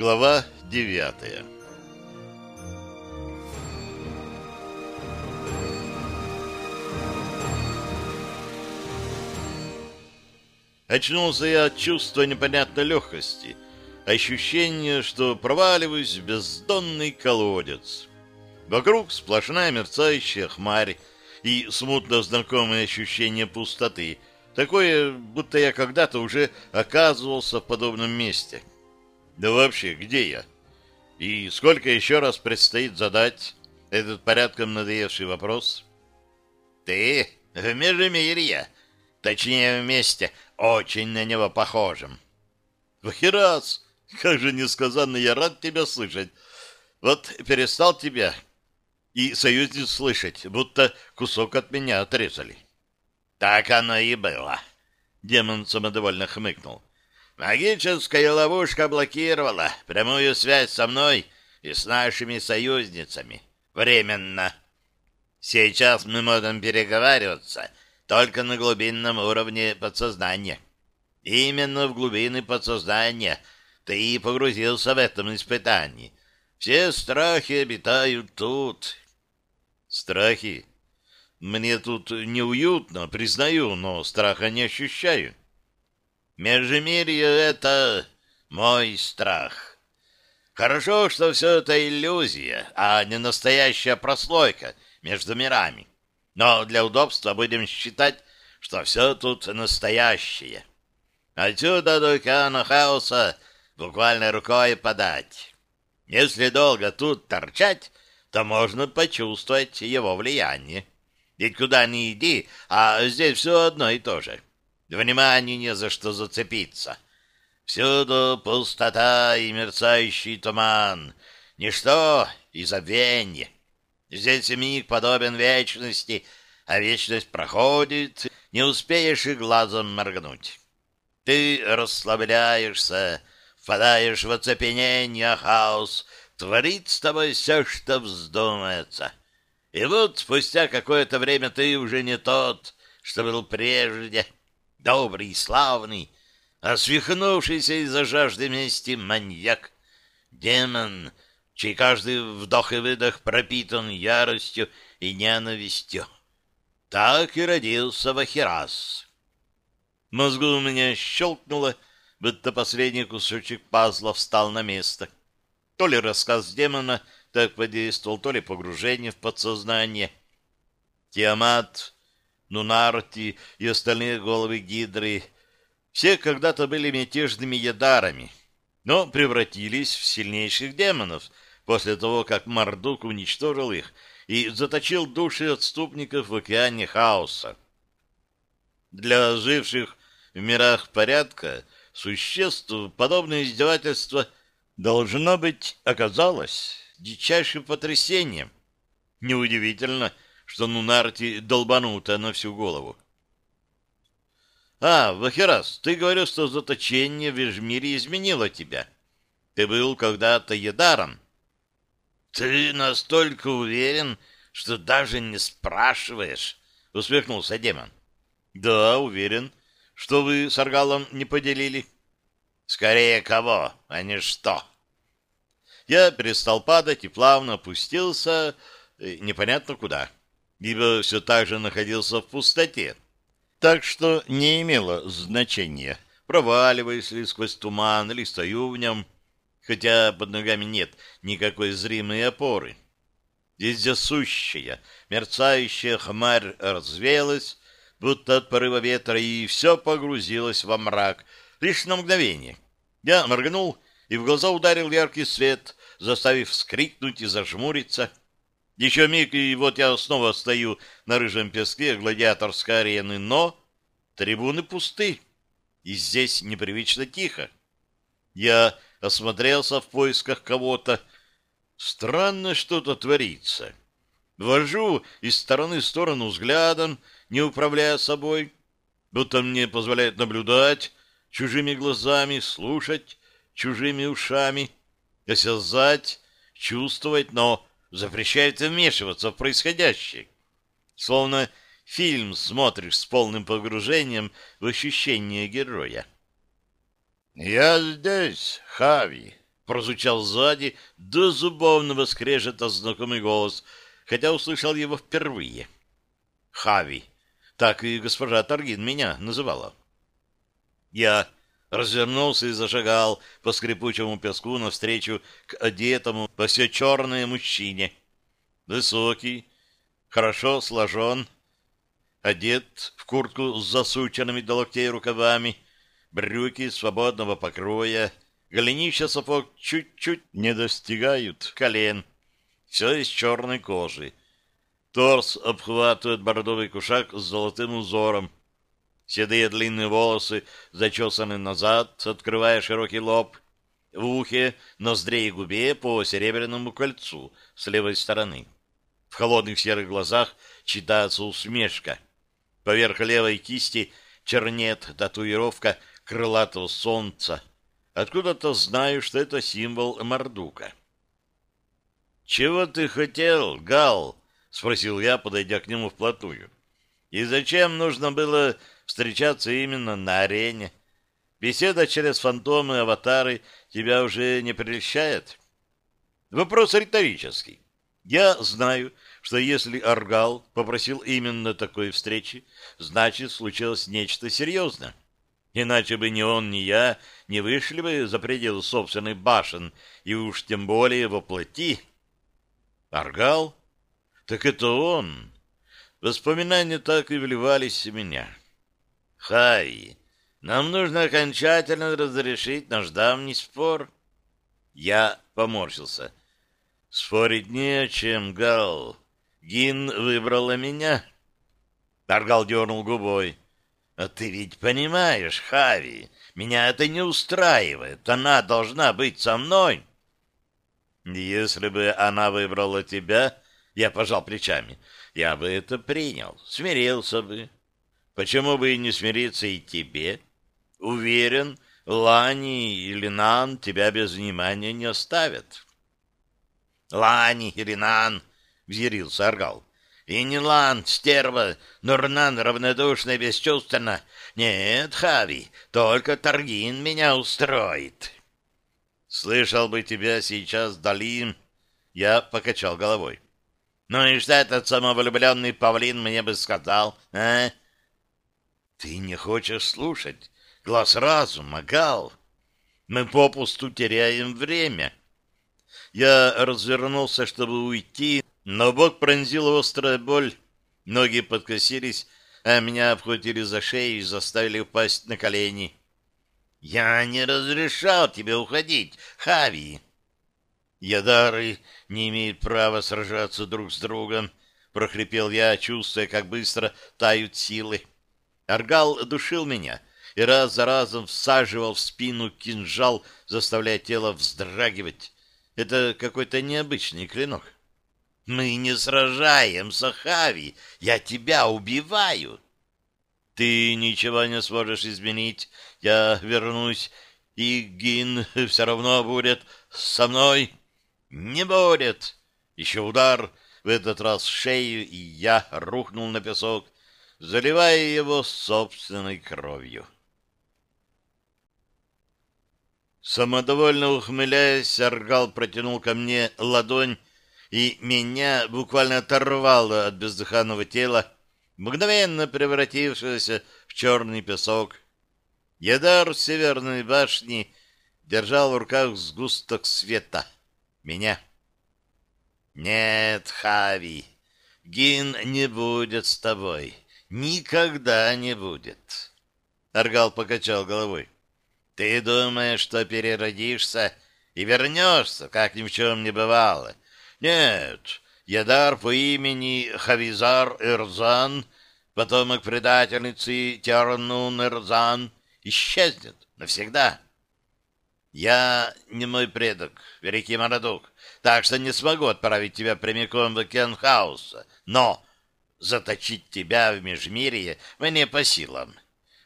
Глава девятая Очнулся я от чувства непонятной легкости, ощущение, что проваливаюсь в бездонный колодец. Вокруг сплошная мерцающая хмарь и смутно знакомое ощущение пустоты, такое, будто я когда-то уже оказывался в подобном месте. Да вообще, где я? И сколько еще раз предстоит задать этот порядком надоевший вопрос? Ты в Межемирье, точнее, в месте, очень на него похожим. Вахирас, как же несказанно я рад тебя слышать. Вот перестал тебя и союзниц слышать, будто кусок от меня отрезали. Так оно и было. Демон самодовольно хмыкнул. Магическая ловушка блокировала прямую связь со мной и с нашими союзницами. Временно. Сейчас мы можем переговариваться только на глубинном уровне подсознания. Именно в глубины подсознания ты и погрузился в этом испытании. Все страхи обитают тут. Страхи? Мне тут неуютно, признаю, но страха не ощущаю. Межмирье — это мой страх. Хорошо, что все это иллюзия, а не настоящая прослойка между мирами. Но для удобства будем считать, что все тут настоящее. Отсюда до океана хаоса буквально рукой подать. Если долго тут торчать, то можно почувствовать его влияние. Ведь куда ни иди, а здесь все одно и то же. Внимание не за что зацепиться. Всюду пустота и мерцающий туман. Ничто и забвенье. Здесь миг подобен вечности, а вечность проходит, не успеешь и глазом моргнуть. Ты расслабляешься, впадаешь в оцепенение, хаос творит с тобой все, что вздумается. И вот спустя какое-то время ты уже не тот, что был прежде, добрый славный, а свихнувшийся из-за жажды мести маньяк, демон, чей каждый вдох и выдох пропитан яростью и ненавистью. Так и родился Вахирас. Мозгу у меня щелкнуло, будто последний кусочек пазла встал на место. То ли рассказ демона так подействовал, то ли погружение в подсознание. Тиамат, Нунарти и остальные головы Гидры все когда-то были мятежными ядарами, но превратились в сильнейших демонов после того, как Мардук уничтожил их и заточил души отступников в океане хаоса. Для живших в мирах порядка существ подобное издевательство должно быть оказалось дичайшим потрясением. Неудивительно, что Нунарти долбанута на всю голову. «А, Вахерас, ты говорил, что заточение в Вежмире изменило тебя. Ты был когда-то едаром». «Ты настолько уверен, что даже не спрашиваешь?» — усмехнулся демон. «Да, уверен. Что вы с Аргалом не поделили?» «Скорее кого, а не что». Я перестал падать и плавно опустился э, непонятно куда ибо все так же находился в пустоте. Так что не имело значения, проваливаясь ли сквозь туман или стою в нем, хотя под ногами нет никакой зримой опоры. Вездесущая, мерцающая хмарь развеялась, будто от порыва ветра, и все погрузилось во мрак, лишь на мгновение. Я моргнул, и в глаза ударил яркий свет, заставив вскрикнуть и зажмуриться — еще миг, и вот я снова стою на рыжем песке гладиаторской арены, но трибуны пусты, и здесь непривычно тихо. Я осмотрелся в поисках кого-то. Странно что-то творится. Вожу из стороны в сторону взглядом, не управляя собой, будто мне позволяет наблюдать чужими глазами, слушать чужими ушами, осязать, чувствовать, но запрещает вмешиваться в происходящее. Словно фильм смотришь с полным погружением в ощущение героя. «Я здесь, Хави», — прозвучал сзади до зубовного скрежета знакомый голос, хотя услышал его впервые. Хави. Так и госпожа Таргин меня называла. Я развернулся и зашагал по скрипучему песку навстречу к одетому во все черное мужчине. Высокий, хорошо сложен, одет в куртку с засученными до локтей рукавами, брюки свободного покроя, голенища сапог чуть-чуть не достигают колен. Все из черной кожи. Торс обхватывает бордовый кушак с золотым узором. Седые длинные волосы зачесаны назад, открывая широкий лоб. В ухе, ноздре и губе по серебряному кольцу с левой стороны. В холодных серых глазах читается усмешка. Поверх левой кисти чернет татуировка крылатого солнца. Откуда-то знаю, что это символ Мордука. «Чего ты хотел, Гал?» — спросил я, подойдя к нему вплотную. «И зачем нужно было встречаться именно на арене? Беседа через фантомы, аватары тебя уже не прельщает?» Вопрос риторический. Я знаю, что если Аргал попросил именно такой встречи, значит, случилось нечто серьезное. Иначе бы ни он, ни я не вышли бы за пределы собственной башен, и уж тем более воплоти. Аргал? Так это он. Воспоминания так и вливались в меня. Хай, нам нужно окончательно разрешить наш давний спор. Я поморщился. Спорить не о чем, Гал. Гин выбрала меня. Аргал дернул губой. А ты ведь понимаешь, Хави, меня это не устраивает. Она должна быть со мной. Если бы она выбрала тебя, я пожал плечами, я бы это принял, смирился бы. Почему бы и не смириться и тебе? Уверен, Лани или Нан тебя без внимания не оставят. Лани или Нан, взъярился Аргал. И не Лан, стерва, Нурнан равнодушно и бесчувственно. Нет, Хави, только Таргин меня устроит. Слышал бы тебя сейчас, Далим. Я покачал головой. Ну и что этот самовлюбленный павлин мне бы сказал, а? Ты не хочешь слушать? Глаз разума, Гал. Мы попусту теряем время. Я развернулся, чтобы уйти, но бок пронзила острая боль, ноги подкосились, а меня обхватили за шею и заставили упасть на колени. «Я не разрешал тебе уходить, Хави!» «Ядары не имеют права сражаться друг с другом», — прохрипел я, чувствуя, как быстро тают силы. Аргал душил меня и раз за разом всаживал в спину кинжал, заставляя тело вздрагивать. Это какой-то необычный клинок. Мы не сражаемся, Хави. Я тебя убиваю. Ты ничего не сможешь изменить. Я вернусь, и Гин все равно будет со мной. Не будет. Еще удар, в этот раз шею, и я рухнул на песок, заливая его собственной кровью. Самодовольно ухмыляясь, Аргал протянул ко мне ладонь, и меня буквально оторвало от бездыханного тела, мгновенно превратившегося в черный песок. Ядар северной башни держал в руках сгусток света. Меня. Нет, Хави, Гин не будет с тобой. Никогда не будет. Аргал покачал головой. Ты думаешь, что переродишься и вернешься, как ни в чем не бывало. Нет, Ядар по имени Хавизар Эрзан, потомок предательницы Тиарнун Эрзан, исчезнет навсегда. Я не мой предок, великий Марадук, так что не смогу отправить тебя прямиком в Кенхауса, но заточить тебя в Межмирье мне по силам.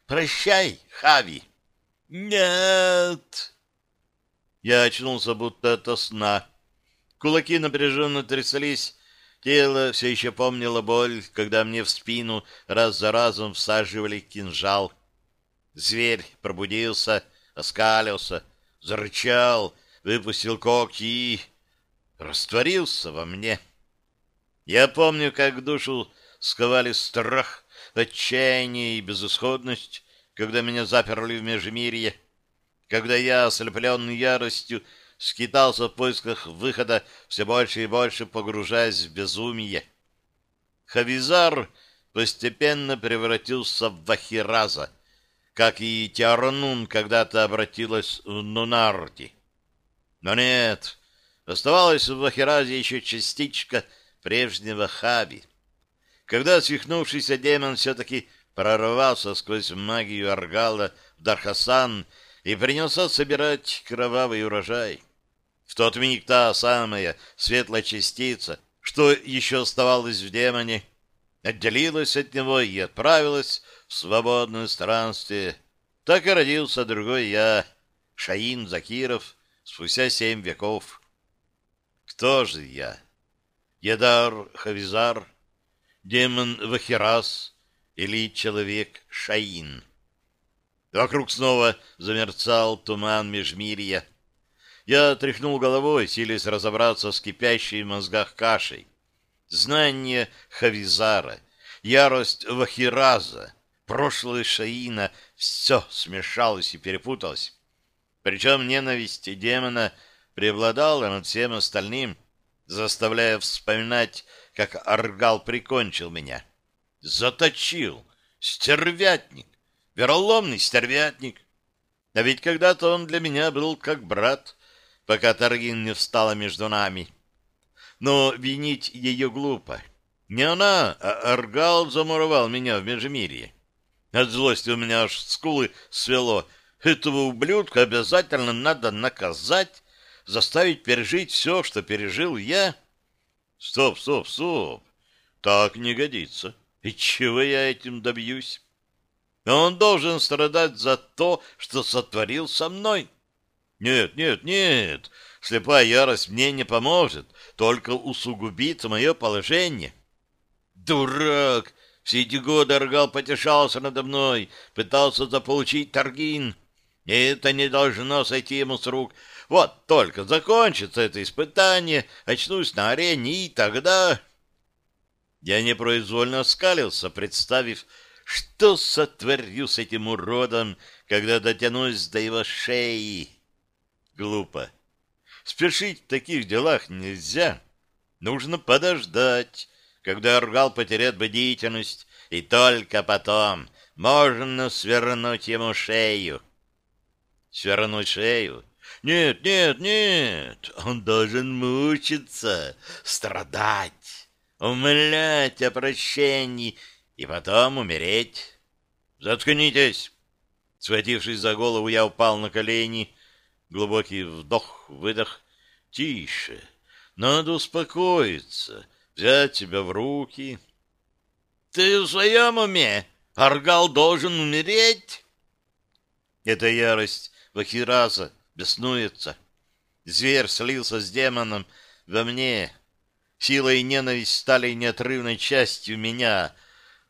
Прощай, Хави. Нет! Я очнулся будто ото сна. Кулаки напряженно тряслись, тело все еще помнило боль, когда мне в спину раз за разом всаживали кинжал. Зверь пробудился, оскалился, зарычал, выпустил когти и растворился во мне. Я помню, как душу сковали страх, отчаяние и безысходность, когда меня заперли в межмирье, когда я, ослепленный яростью, скитался в поисках выхода, все больше и больше погружаясь в безумие. Хавизар постепенно превратился в Вахираза, как и Тиарнун когда-то обратилась в Нунарти. Но нет, оставалась в Вахиразе еще частичка прежнего Хаби. Когда свихнувшийся демон все-таки прорвался сквозь магию Аргала в Дархасан и принялся собирать кровавый урожай. В тот миг та самая светлая частица, что еще оставалась в демоне, отделилась от него и отправилась в свободное странствие. Так и родился другой я, Шаин Закиров, спустя семь веков. Кто же я? Едар Хавизар, демон Вахирас или человек Шаин? Вокруг снова замерцал туман межмирья. Я тряхнул головой, силясь разобраться с кипящей в мозгах кашей. Знание Хавизара, ярость Вахираза, прошлое Шаина — все смешалось и перепуталось. Причем ненависть демона преобладала над всем остальным, заставляя вспоминать, как Аргал прикончил меня. Заточил. Стервятник. Вероломный стервятник. А ведь когда-то он для меня был как брат, пока Таргин не встала между нами. Но винить ее глупо. Не она, а Аргал замуровал меня в Межмирье. От злости у меня аж скулы свело, этого ублюдка обязательно надо наказать, заставить пережить все, что пережил я. Стоп, стоп, стоп. Так не годится. И чего я этим добьюсь? Он должен страдать за то, что сотворил со мной. Нет, нет, нет. Слепая ярость мне не поможет, только усугубит мое положение. Дурак! Все эти годы Аргал потешался надо мной, пытался заполучить Таргин. И это не должно сойти ему с рук. Вот только закончится это испытание, очнусь на арене, и тогда... Я непроизвольно скалился, представив, что сотворю с этим уродом, когда дотянусь до его шеи. Глупо. Спешить в таких делах нельзя. Нужно подождать, когда Аргал потеряет бдительность, и только потом можно свернуть ему шею. Свернуть шею? Нет, нет, нет, он должен мучиться, страдать, умолять о прощении и потом умереть. Заткнитесь! Схватившись за голову, я упал на колени. Глубокий вдох, выдох. Тише. Надо успокоиться, взять себя в руки. Ты в своем уме? Аргал должен умереть? Это ярость Вахираза беснуется. Зверь слился с демоном во мне. Сила и ненависть стали неотрывной частью меня.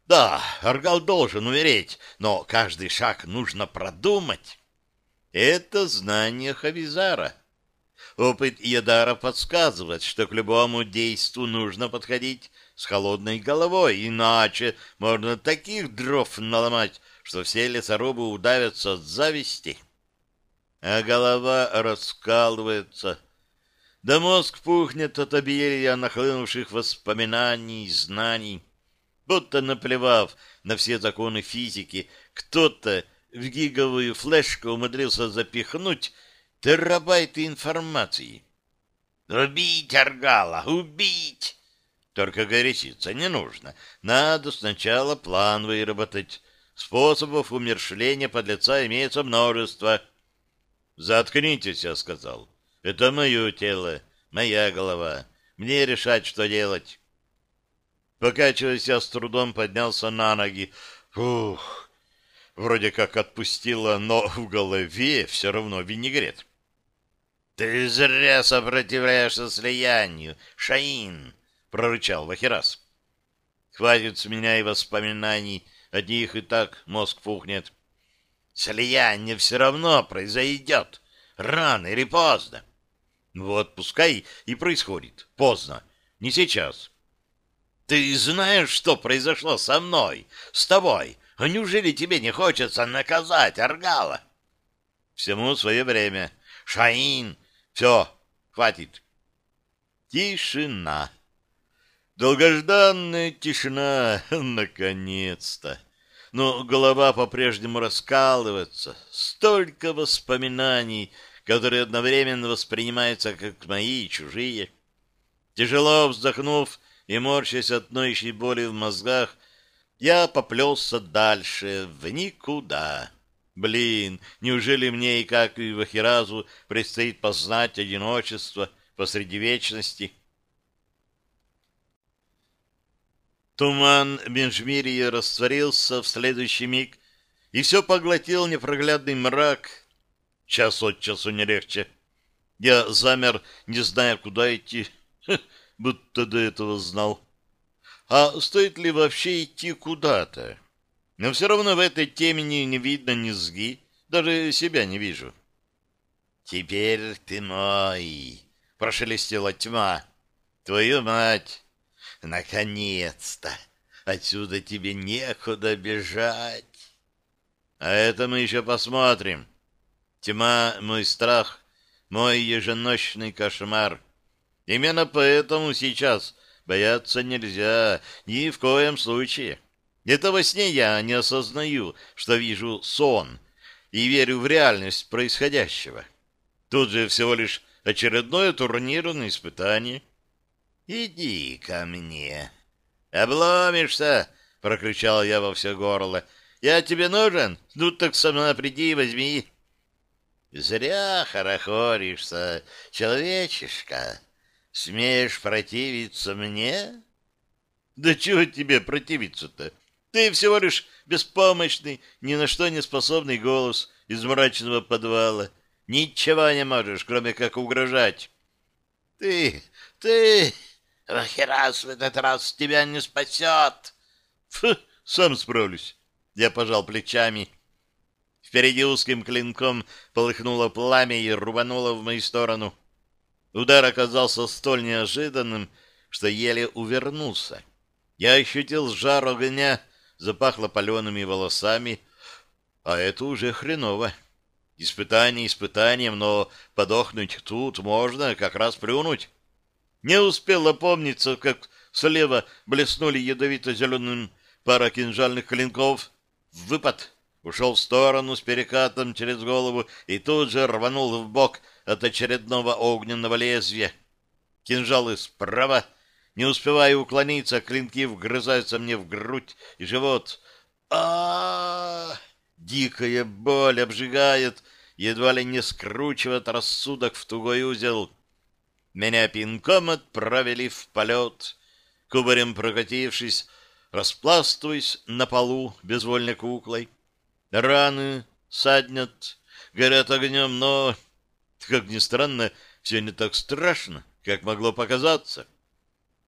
Да, Аргал должен умереть, но каждый шаг нужно продумать. Это знание Хавизара. Опыт Ядара подсказывает, что к любому действу нужно подходить с холодной головой, иначе можно таких дров наломать, что все лесорубы удавятся от зависти а голова раскалывается. Да мозг пухнет от обилия нахлынувших воспоминаний и знаний. Будто наплевав на все законы физики, кто-то в гиговую флешку умудрился запихнуть терабайты информации. «Убить Аргала! Убить!» Только горячиться не нужно. Надо сначала план выработать. Способов умершления подлеца имеется множество — «Заткнитесь», — я сказал. «Это мое тело, моя голова. Мне решать, что делать». Покачиваясь, я с трудом поднялся на ноги. Фух, вроде как отпустила, но в голове все равно винегрет. «Ты зря сопротивляешься слиянию, Шаин!» — прорычал Вахирас. «Хватит с меня и воспоминаний, от них и так мозг пухнет. Слияние все равно произойдет, рано или поздно. Вот пускай и происходит. Поздно. Не сейчас. Ты знаешь, что произошло со мной, с тобой? Неужели тебе не хочется наказать Аргала? Всему свое время. Шаин, все, хватит. Тишина. Долгожданная тишина, наконец-то. Но голова по-прежнему раскалывается. Столько воспоминаний, которые одновременно воспринимаются как мои и чужие. Тяжело вздохнув и морщась от ноющей боли в мозгах, я поплелся дальше, в никуда. Блин, неужели мне и как и Вахиразу предстоит познать одиночество посреди вечности? Туман Бенжмирия растворился в следующий миг, и все поглотил непроглядный мрак. Час от часу не легче. Я замер, не зная, куда идти, будто до этого знал. А стоит ли вообще идти куда-то? Но все равно в этой темени не видно низги, даже себя не вижу. «Теперь ты мой!» — прошелестела тьма. «Твою мать!» «Наконец-то! Отсюда тебе некуда бежать!» «А это мы еще посмотрим. Тьма — мой страх, мой еженочный кошмар. Именно поэтому сейчас бояться нельзя, ни в коем случае». Это во сне я не осознаю, что вижу сон, и верю в реальность происходящего. Тут же всего лишь очередное турнирное испытание. «Иди ко мне!» «Обломишься!» — прокричал я во все горло. «Я тебе нужен? Ну так сама приди и возьми!» «Зря хорохоришься, человечишка! Смеешь противиться мне?» «Да чего тебе противиться-то? Ты всего лишь беспомощный, ни на что не способный голос из мрачного подвала. Ничего не можешь, кроме как угрожать. Ты, ты, Вахерас в этот раз тебя не спасет. Фу, сам справлюсь. Я пожал плечами. Впереди узким клинком полыхнуло пламя и рубануло в мою сторону. Удар оказался столь неожиданным, что еле увернулся. Я ощутил жар огня, запахло палеными волосами, а это уже хреново. Испытание испытанием, но подохнуть тут можно как раз плюнуть. Не успел опомниться, как слева блеснули ядовито-зеленым пара кинжальных клинков. Выпад ушел в сторону с перекатом через голову и тут же рванул в бок от очередного огненного лезвия. Кинжалы справа, не успевая уклониться, клинки вгрызаются мне в грудь и живот. а, -а, -а Дикая боль обжигает, едва ли не скручивает рассудок в тугой узел. Меня пинком отправили в полет, кубарем прокатившись, распластываясь на полу безвольной куклой. Раны саднят, горят огнем, но, как ни странно, все не так страшно, как могло показаться.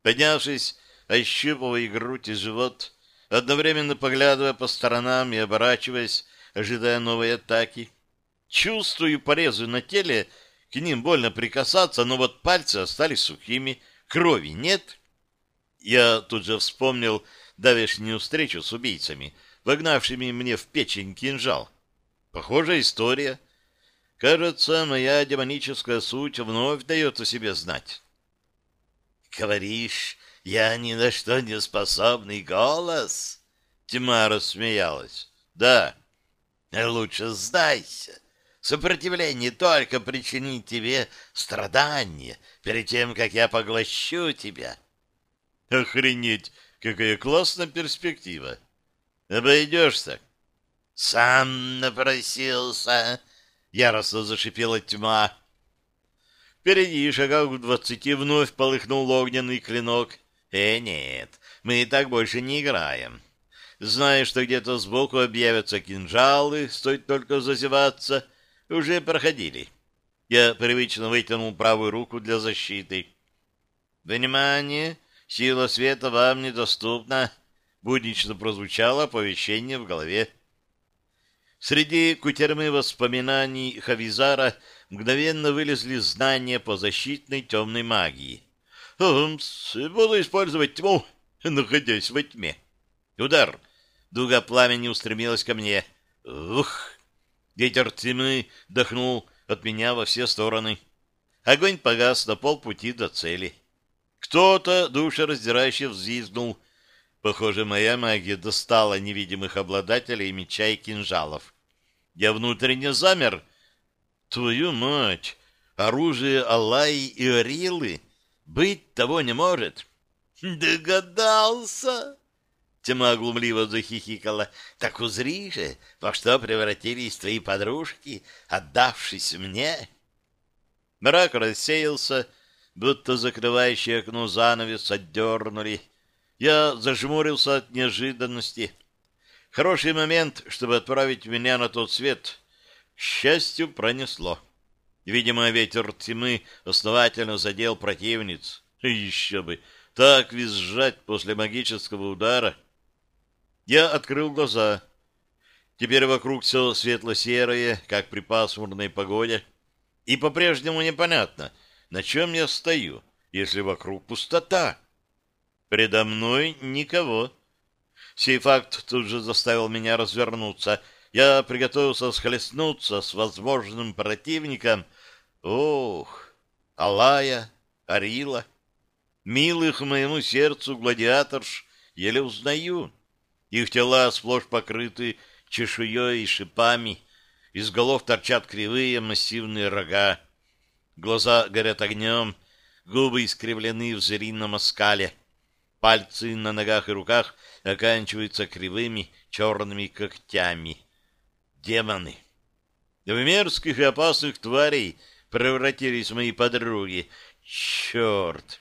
Поднявшись, ощупывая грудь и живот, одновременно поглядывая по сторонам и оборачиваясь, ожидая новой атаки. Чувствую порезы на теле, к ним больно прикасаться, но вот пальцы остались сухими, крови нет. Я тут же вспомнил давешнюю встречу с убийцами, вогнавшими мне в печень кинжал. Похожая история. Кажется, моя демоническая суть вновь дает о себе знать. Говоришь, я ни на что не способный голос? Тьма рассмеялась. Да. Лучше сдайся. Сопротивление только причинит тебе страдания перед тем, как я поглощу тебя. Охренеть, какая классная перспектива. Обойдешься. Сам напросился. Яростно зашипела тьма. Впереди, шагах в двадцати, вновь полыхнул огненный клинок. Э, нет, мы и так больше не играем. Зная, что где-то сбоку объявятся кинжалы, стоит только зазеваться, уже проходили. Я привычно вытянул правую руку для защиты. «Внимание! Сила света вам недоступна!» Буднично прозвучало оповещение в голове. Среди кутермы воспоминаний Хавизара мгновенно вылезли знания по защитной темной магии. «Умс, буду использовать тьму, находясь во тьме». Удар. Дуга пламени устремилась ко мне. Ух! Ветер тьмы дохнул от меня во все стороны. Огонь погас на полпути до цели. Кто-то душераздирающе взвизгнул. Похоже, моя магия достала невидимых обладателей меча и кинжалов. Я внутренне замер. Твою мать! Оружие Аллаи и Арилы быть того не может. Догадался! Тьма глумливо захихикала. Так узри же, во что превратились твои подружки, отдавшись мне. Мрак рассеялся, будто закрывающий окно занавес отдернули. Я зажмурился от неожиданности. Хороший момент, чтобы отправить меня на тот свет. К счастью, пронесло. Видимо, ветер тьмы основательно задел противниц. Еще бы! Так визжать после магического удара — я открыл глаза. Теперь вокруг все светло-серое, как при пасмурной погоде. И по-прежнему непонятно, на чем я стою, если вокруг пустота. Предо мной никого. Сей факт тут же заставил меня развернуться. Я приготовился схлестнуться с возможным противником. Ох, Алая, Арила, милых моему сердцу гладиаторш еле узнаю. Их тела сплошь покрыты чешуей и шипами, из голов торчат кривые массивные рога, глаза горят огнем, губы искривлены в зверином оскале, пальцы на ногах и руках оканчиваются кривыми черными когтями. Демоны! В мерзких и опасных тварей превратились мои подруги. Черт!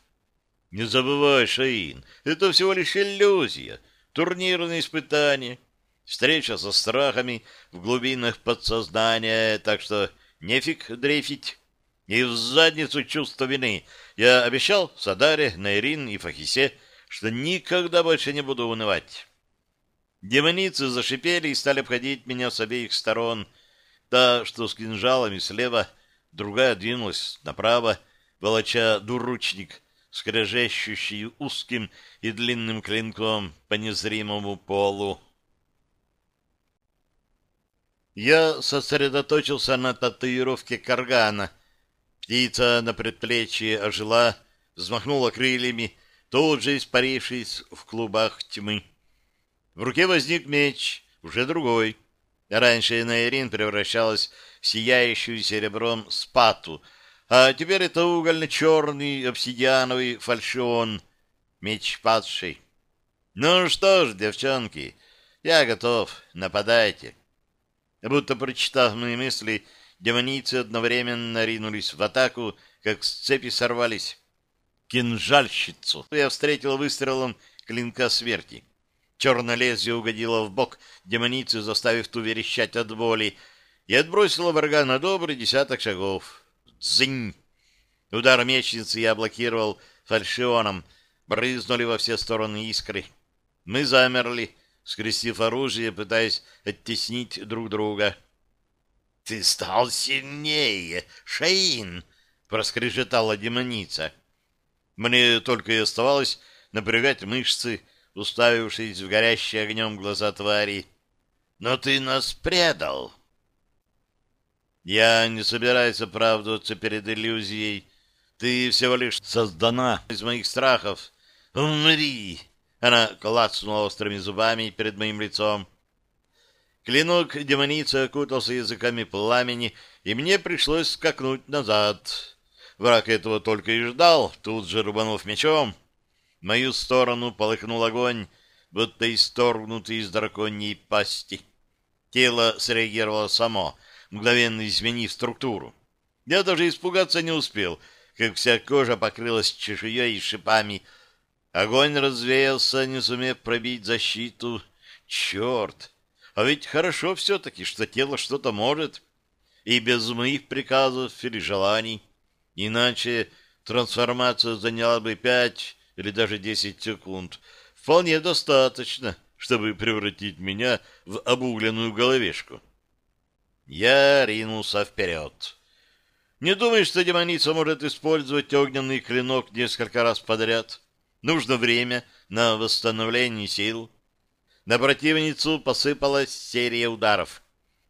Не забывай, Шаин, это всего лишь иллюзия — турнирные испытания, встреча со страхами в глубинах подсознания, так что нефиг дрейфить. И в задницу чувство вины. Я обещал Садаре, Найрин и Фахисе, что никогда больше не буду унывать. Демоницы зашипели и стали обходить меня с обеих сторон. Та, что с кинжалами слева, другая двинулась направо, волоча дуручник, скрежещущий узким и длинным клинком по незримому полу. Я сосредоточился на татуировке каргана. Птица на предплечье ожила, взмахнула крыльями, тут же испарившись в клубах тьмы. В руке возник меч, уже другой. Раньше Найрин превращалась в сияющую серебром спату — а теперь это угольно-черный обсидиановый фальшион, меч падший. Ну что ж, девчонки, я готов, нападайте. Будто прочитав мои мысли, демоницы одновременно ринулись в атаку, как с цепи сорвались. Кинжальщицу я встретил выстрелом клинка смерти. Черное лезвие угодило в бок демоницы, заставив ту верещать от боли, и отбросило врага на добрый десяток шагов. Дзынь! Удар мечницы я блокировал фальшионом. Брызнули во все стороны искры. Мы замерли, скрестив оружие, пытаясь оттеснить друг друга. — Ты стал сильнее, Шаин! — проскрежетала демоница. Мне только и оставалось напрягать мышцы, уставившись в горящие огнем глаза твари. — Но ты нас предал! — я не собираюсь оправдываться перед иллюзией. Ты всего лишь создана из моих страхов. Умри! Она клацнула острыми зубами перед моим лицом. Клинок демоницы окутался языками пламени, и мне пришлось скакнуть назад. Враг этого только и ждал, тут же рубанув мечом. В мою сторону полыхнул огонь, будто исторгнутый из драконьей пасти. Тело среагировало само — мгновенно изменив структуру. Я даже испугаться не успел, как вся кожа покрылась чешуей и шипами. Огонь развеялся, не сумев пробить защиту. Черт! А ведь хорошо все-таки, что тело что-то может. И без моих приказов или желаний. Иначе трансформация заняла бы пять или даже десять секунд. Вполне достаточно, чтобы превратить меня в обугленную головешку. Я ринулся вперед. Не думай, что демоница может использовать огненный клинок несколько раз подряд. Нужно время на восстановление сил. На противницу посыпалась серия ударов.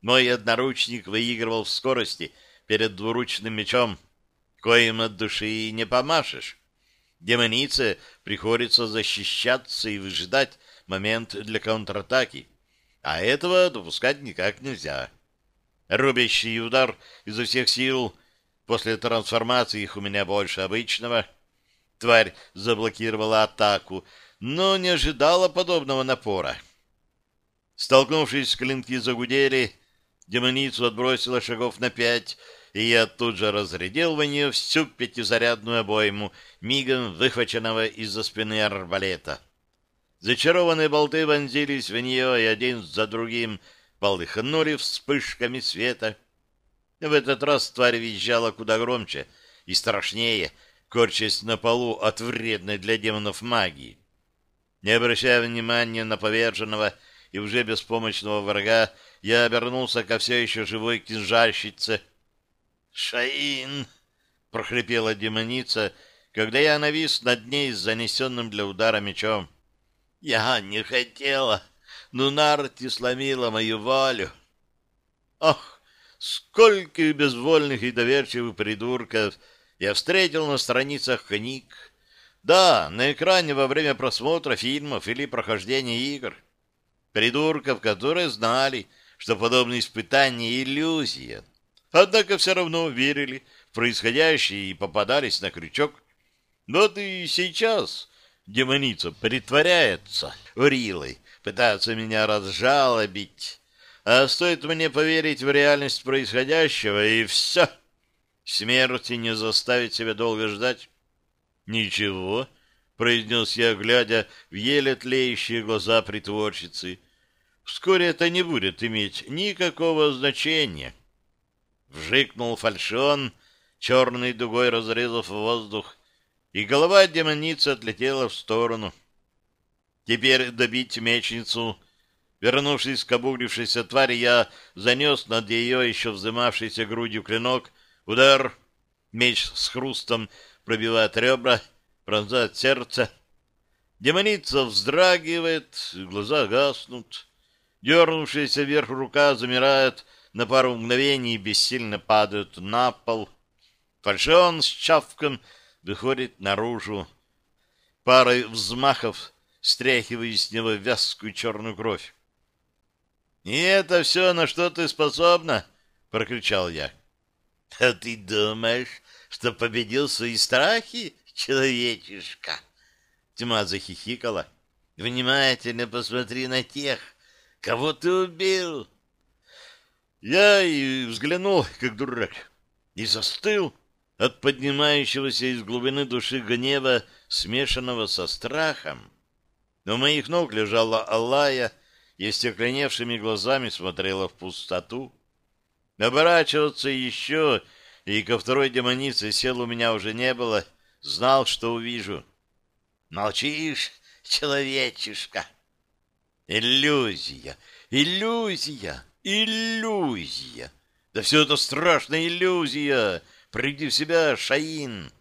Мой одноручник выигрывал в скорости перед двуручным мечом, коим от души не помашешь. Демонице приходится защищаться и выжидать момент для контратаки, а этого допускать никак нельзя. Рубящий удар изо всех сил, после трансформации их у меня больше обычного. Тварь заблокировала атаку, но не ожидала подобного напора. Столкнувшись, клинки загудели, демоницу отбросила шагов на пять, и я тут же разрядил в нее всю пятизарядную обойму, мигом выхваченного из-за спины арбалета. Зачарованные болты вонзились в нее, и один за другим полыхнули вспышками света. В этот раз тварь визжала куда громче и страшнее, корчась на полу от вредной для демонов магии. Не обращая внимания на поверженного и уже беспомощного врага, я обернулся ко все еще живой кинжальщице. «Шаин!» — прохрипела демоница, когда я навис над ней с занесенным для удара мечом. «Я не хотела, но Нарти сломила мою волю». «Ох, сколько безвольных и доверчивых придурков!» я встретил на страницах книг. Да, на экране во время просмотра фильмов или прохождения игр. Придурков, которые знали, что подобные испытания — иллюзия. Однако все равно верили в происходящее и попадались на крючок. Вот и сейчас демоница притворяется Рилой, пытается меня разжалобить. А стоит мне поверить в реальность происходящего, и все — Смерти не заставить себя долго ждать? Ничего, произнес я, глядя в еле тлеющие глаза притворщицы. Вскоре это не будет иметь никакого значения. Вжикнул фальшон, черной дугой разрезав воздух, и голова демоницы отлетела в сторону. Теперь добить мечницу. Вернувшись к обуглившейся твари, я занес над ее еще вздымавшейся грудью клинок — Удар. Меч с хрустом пробивает ребра, пронзает сердце. Демоница вздрагивает, глаза гаснут. Дернувшаяся вверх рука замирает, на пару мгновений бессильно падает на пол. Фальшион с чавком выходит наружу. Парой взмахов стряхивая с него вязкую черную кровь. «И это все, на что ты способна?» — прокричал я. — А ты думаешь, что победил свои страхи, человечишка? Тьма захихикала. — Внимательно посмотри на тех, кого ты убил. Я и взглянул, как дурак, и застыл от поднимающегося из глубины души гнева, смешанного со страхом. У моих ног лежала Аллая и стекленевшими глазами смотрела в пустоту. Оборачиваться еще, и ко второй демонице сел у меня уже не было, знал, что увижу. Молчишь, человечишка. Иллюзия, иллюзия, иллюзия. Да все это страшная иллюзия. Приди в себя, Шаин.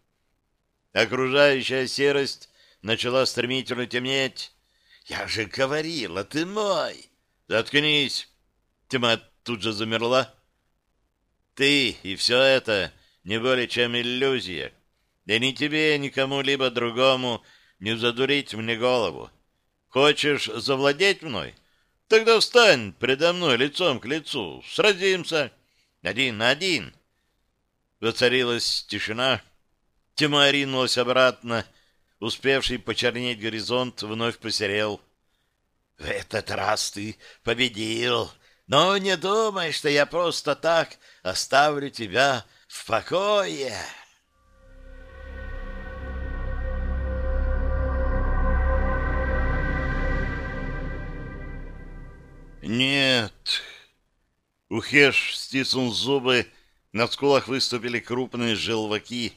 Окружающая серость начала стремительно темнеть. Я же говорила, ты мой. Заткнись. Тьма тут же замерла, ты и все это не более чем иллюзия. И ни тебе, ни кому-либо другому не задурить мне голову. Хочешь завладеть мной? Тогда встань предо мной лицом к лицу. Сразимся. Один на один. Воцарилась тишина. Тьма ринулась обратно. Успевший почернеть горизонт вновь посерел. — В этот раз ты победил, но не думай, что я просто так оставлю тебя в покое. Нет. Ухеш стиснул зубы, на скулах выступили крупные желваки.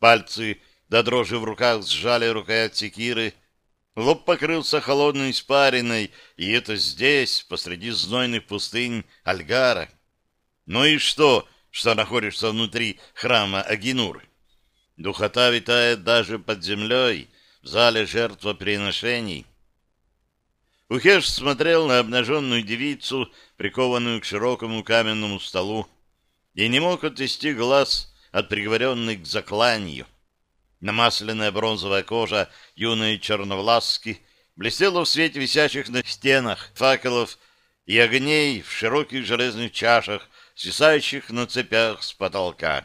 Пальцы до дрожи в руках сжали рукоять секиры, Лоб покрылся холодной испариной, и это здесь, посреди знойных пустынь Альгара. Ну и что, что находишься внутри храма Агинур? Духота витает даже под землей, в зале жертвоприношений. Ухеш смотрел на обнаженную девицу, прикованную к широкому каменному столу, и не мог отвести глаз от приговоренной к закланию. Намасленная бронзовая кожа юной черновласки блестела в свете висящих на стенах факелов и огней в широких железных чашах, свисающих на цепях с потолка.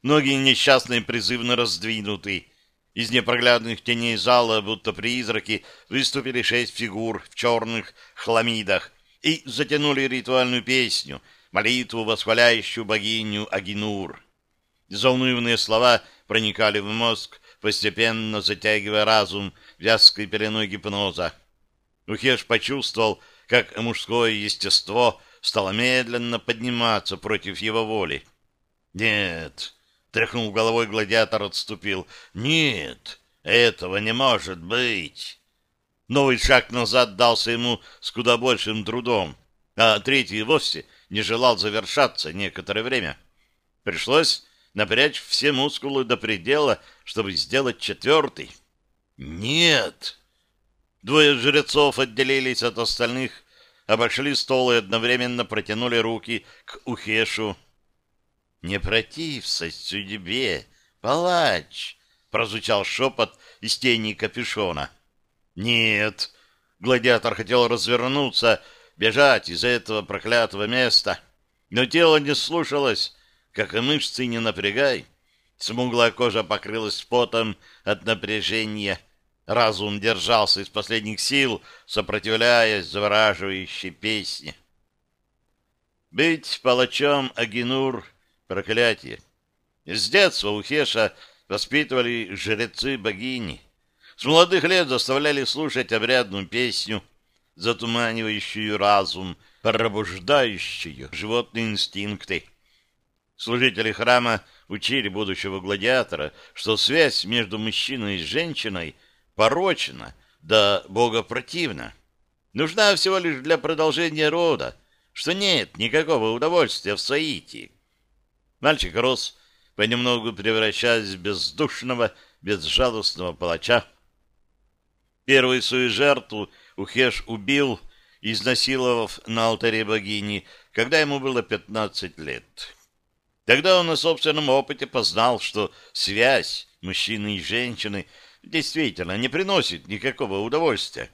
Ноги несчастные призывно раздвинуты. Из непроглядных теней зала, будто призраки, выступили шесть фигур в черных хламидах и затянули ритуальную песню, молитву, восхваляющую богиню Агинур. Заунывные слова проникали в мозг, постепенно затягивая разум вязкой пеленой гипноза. Ухеш почувствовал, как мужское естество стало медленно подниматься против его воли. «Нет!» — тряхнул головой гладиатор, отступил. «Нет! Этого не может быть!» Новый шаг назад дался ему с куда большим трудом, а третий вовсе не желал завершаться некоторое время. Пришлось напрячь все мускулы до предела, чтобы сделать четвертый. «Нет!» Двое жрецов отделились от остальных обошли стол и одновременно протянули руки к Ухешу. «Не протився судьбе, палач!» — прозвучал шепот из тени капюшона. «Нет!» — гладиатор хотел развернуться, бежать из этого проклятого места, но тело не слушалось, как и мышцы не напрягай. Смуглая кожа покрылась потом от напряжения — Разум держался из последних сил, сопротивляясь завораживающей песне. Быть палачом Агинур — проклятие. С детства у Хеша воспитывали жрецы богини. С молодых лет заставляли слушать обрядную песню, затуманивающую разум, пробуждающую животные инстинкты. Служители храма учили будущего гладиатора, что связь между мужчиной и женщиной порочна, да богопротивна. Нужна всего лишь для продолжения рода, что нет никакого удовольствия в соитии. Мальчик рос, понемногу превращаясь в бездушного, безжалостного палача. Первую свою жертву Ухеш убил, изнасиловав на алтаре богини, когда ему было пятнадцать лет. Тогда он на собственном опыте познал, что связь мужчины и женщины действительно не приносит никакого удовольствия.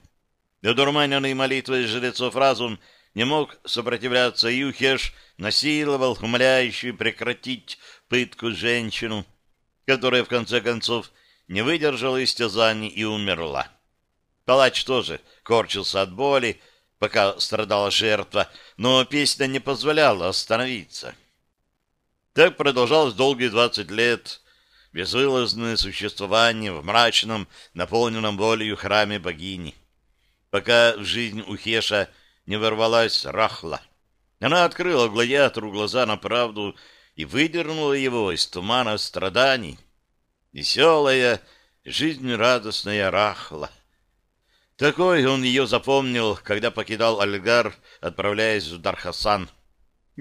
Одурманенный молитвой жрецов разум не мог сопротивляться, и Юхеш насиловал умоляющую прекратить пытку женщину, которая, в конце концов, не выдержала истязаний и умерла. Палач тоже корчился от боли, пока страдала жертва, но песня не позволяла остановиться. Так продолжалось долгие двадцать лет, безвылазное существование в мрачном, наполненном болью храме богини. Пока в жизнь у Хеша не ворвалась Рахла. Она открыла гладиатору глаза на правду и выдернула его из тумана страданий. Веселая, жизнерадостная Рахла. Такой он ее запомнил, когда покидал Альгар, отправляясь в Дархасан.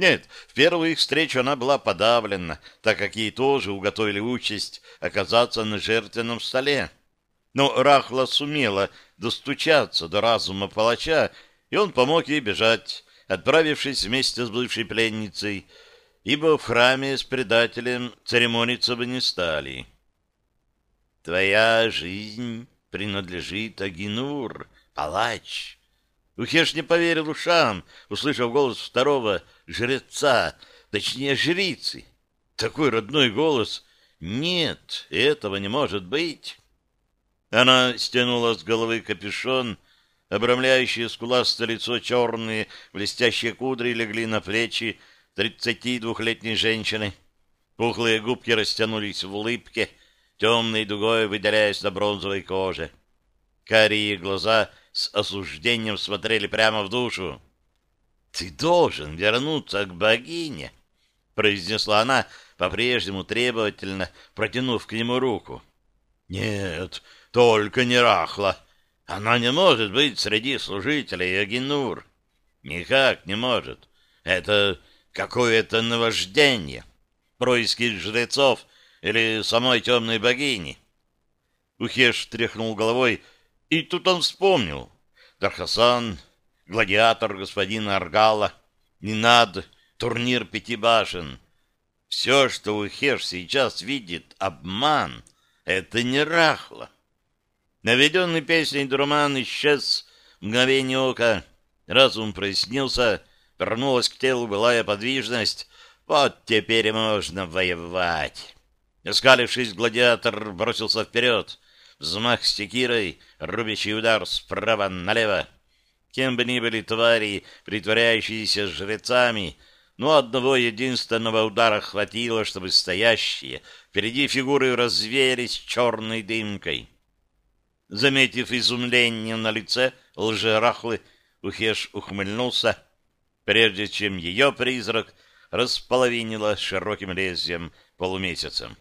Нет, в первую их встречу она была подавлена, так как ей тоже уготовили участь оказаться на жертвенном столе. Но Рахла сумела достучаться до разума палача, и он помог ей бежать, отправившись вместе с бывшей пленницей, ибо в храме с предателем церемониться бы не стали. «Твоя жизнь принадлежит Агинур, палач», Ухеш не поверил ушам, услышав голос второго жреца, точнее жрицы. Такой родной голос. Нет, этого не может быть. Она стянула с головы капюшон, обрамляющие скуластое лицо черные, блестящие кудри легли на плечи тридцати двухлетней женщины. Пухлые губки растянулись в улыбке, темной дугой выделяясь на бронзовой коже. Карие глаза с осуждением смотрели прямо в душу. «Ты должен вернуться к богине», — произнесла она, по-прежнему требовательно протянув к нему руку. «Нет, только не Рахла. Она не может быть среди служителей Агинур. Никак не может. Это какое-то наваждение, происки жрецов или самой темной богини. Ухеш тряхнул головой, и тут он вспомнил. Дархасан, гладиатор господина Аргала, Нинад, турнир пяти башен. Все, что Ухеш сейчас видит, обман. Это не рахло. Наведенный песней дурман исчез в мгновение ока. Разум прояснился, вернулась к телу былая подвижность. Вот теперь можно воевать. Оскалившись, гладиатор бросился вперед. Взмах секирой, рубящий удар справа налево. Кем бы ни были твари, притворяющиеся жрецами, но одного единственного удара хватило, чтобы стоящие впереди фигуры развеялись черной дымкой. Заметив изумление на лице лжерахлы, Ухеш ухмыльнулся, прежде чем ее призрак располовинило широким лезвием полумесяцем.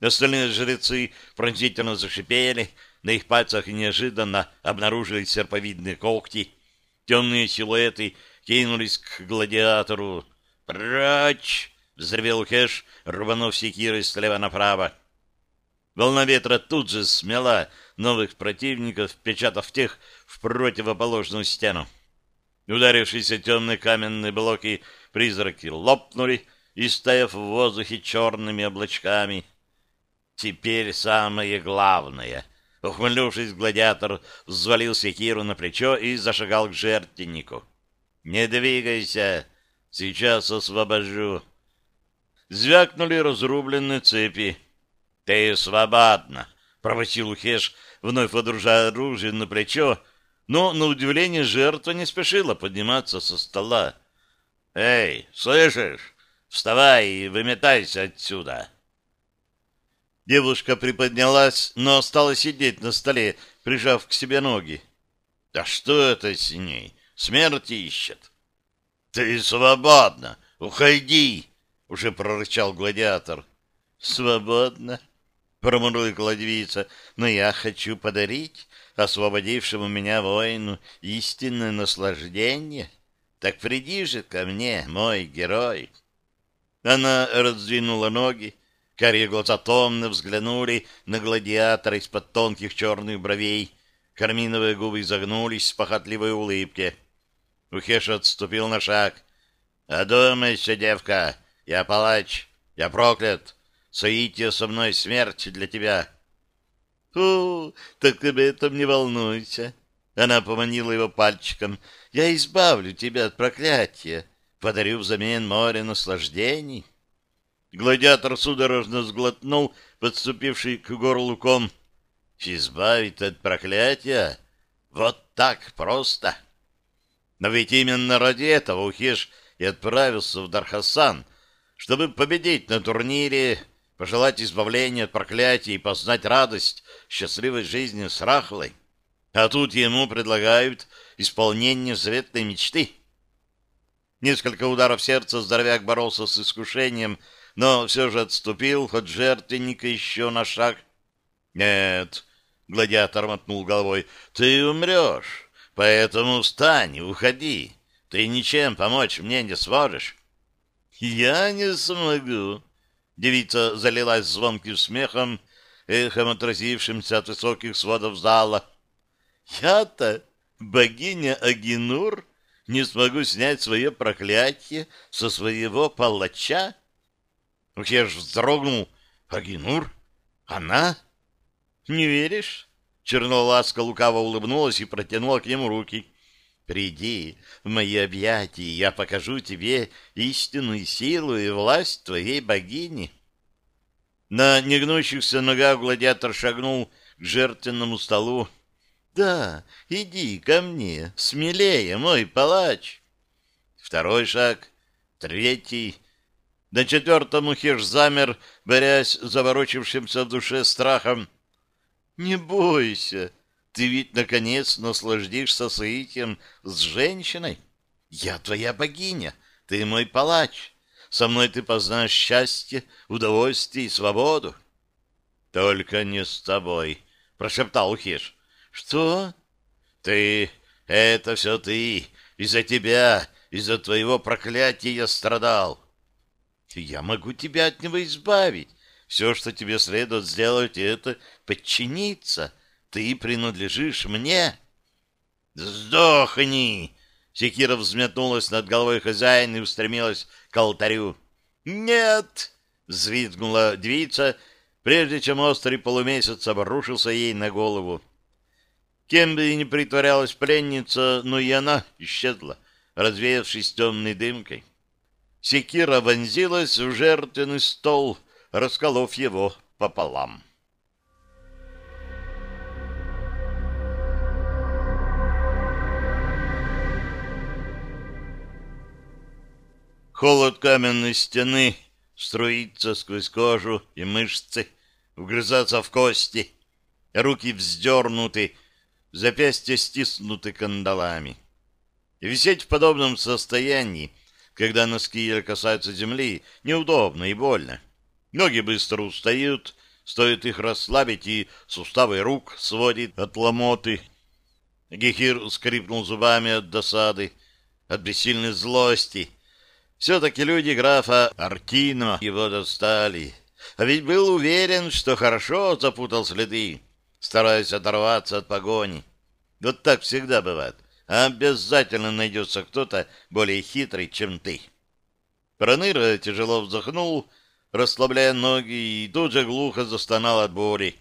Остальные жрецы пронзительно зашипели, на их пальцах неожиданно обнаружились серповидные когти. Темные силуэты кинулись к гладиатору. «Прочь!» — взревел Хеш, рванув секирой слева направо. Волна ветра тут же смела новых противников, впечатав тех в противоположную стену. Ударившиеся темные каменные блоки призраки лопнули, истаяв в воздухе черными облачками. Теперь самое главное. Ухмыльнувшись, гладиатор взвалил секиру на плечо и зашагал к жертвеннику. «Не двигайся! Сейчас освобожу!» Звякнули разрубленные цепи. «Ты свободна!» — провосил Ухеш, вновь водружая оружие на плечо, но, на удивление, жертва не спешила подниматься со стола. «Эй, слышишь? Вставай и выметайся отсюда!» Девушка приподнялась, но стала сидеть на столе, прижав к себе ноги. «Да что это с ней? Смерти ищет!» «Ты свободна! Уходи!» — уже прорычал гладиатор. «Свободно!» — промурлыкала девица. «Но я хочу подарить освободившему меня воину истинное наслаждение. Так приди же ко мне, мой герой!» Она раздвинула ноги, Карие глаза томно взглянули на гладиатора из-под тонких черных бровей. Карминовые губы загнулись в похотливой улыбке. Ухеш отступил на шаг. «Одумайся, девка! Я палач! Я проклят! Соитие со мной смерть для тебя!» «О, так об этом не волнуйся!» Она поманила его пальчиком. «Я избавлю тебя от проклятия, подарю взамен море наслаждений». Гладиатор судорожно сглотнул подступивший к горлу ком. Избавить от проклятия? Вот так просто. Но ведь именно ради этого Ухеш и отправился в Дархасан, чтобы победить на турнире, пожелать избавления от проклятия и познать радость счастливой жизни с Рахлой. А тут ему предлагают исполнение заветной мечты. Несколько ударов сердца здоровяк боролся с искушением, но все же отступил от жертвенника еще на шаг. «Нет», — гладиатор мотнул головой, — «ты умрешь, поэтому встань уходи. Ты ничем помочь мне не сможешь». «Я не смогу», — девица залилась звонким смехом, эхом отразившимся от высоких сводов зала. «Я-то, богиня Агинур, не смогу снять свое проклятие со своего палача?» Ухеш вздрогнул. Агинур? Она? Не веришь? Черноласка лукаво улыбнулась и протянула к нему руки. Приди в мои объятия, я покажу тебе истинную силу и власть твоей богини. На негнущихся ногах гладиатор шагнул к жертвенному столу. Да, иди ко мне, смелее, мой палач. Второй шаг, третий — на четвертом Ухиш замер, борясь заворочившимся в душе страхом. «Не бойся, ты ведь, наконец, наслаждишься соитием с женщиной. Я твоя богиня, ты мой палач. Со мной ты познаешь счастье, удовольствие и свободу». «Только не с тобой», — прошептал Ухиш. «Что?» «Ты, это все ты, из-за тебя из-за твоего проклятия я страдал. Я могу тебя от него избавить. Все, что тебе следует сделать, это подчиниться. Ты принадлежишь мне. Сдохни! Секира взметнулась над головой хозяина и устремилась к алтарю. «Нет!» — взвизгнула девица, прежде чем острый полумесяц обрушился ей на голову. Кем бы и не притворялась пленница, но и она исчезла, развеявшись темной дымкой. Секира вонзилась в жертвенный стол, расколов его пополам. Холод каменной стены струится сквозь кожу и мышцы, вгрызаться в кости. Руки вздернуты, запястья стиснуты кандалами. И висеть в подобном состоянии, когда носки касаются земли, неудобно и больно. Ноги быстро устают, стоит их расслабить, и суставы рук сводит от ломоты. Гехир скрипнул зубами от досады, от бессильной злости — все-таки люди графа Артино его достали. А ведь был уверен, что хорошо запутал следы, стараясь оторваться от погони. Вот так всегда бывает. Обязательно найдется кто-то более хитрый, чем ты. Проныра тяжело вздохнул, расслабляя ноги, и тут же глухо застонал от боли.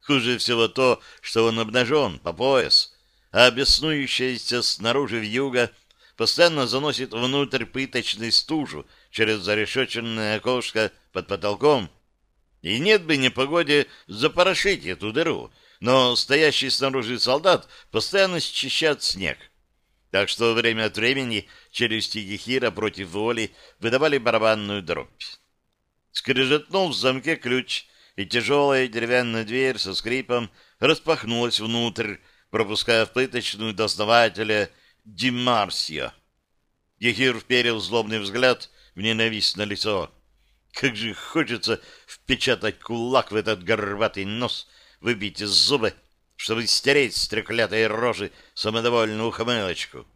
Хуже всего то, что он обнажен по пояс, а беснующаяся снаружи вьюга — постоянно заносит внутрь пыточной стужу через зарешеченное окошко под потолком. И нет бы непогоде запорошить эту дыру, но стоящий снаружи солдат постоянно счищает снег. Так что время от времени челюсти Гехира против воли выдавали барабанную дробь. Скрежетнул в замке ключ, и тяжелая деревянная дверь со скрипом распахнулась внутрь, пропуская в пыточную дознавателя Димарсио. Ехир вперил злобный взгляд в ненавистное лицо. Как же хочется впечатать кулак в этот горбатый нос, выбить из зубы, чтобы стереть с треклятой рожи самодовольную ухмылочку.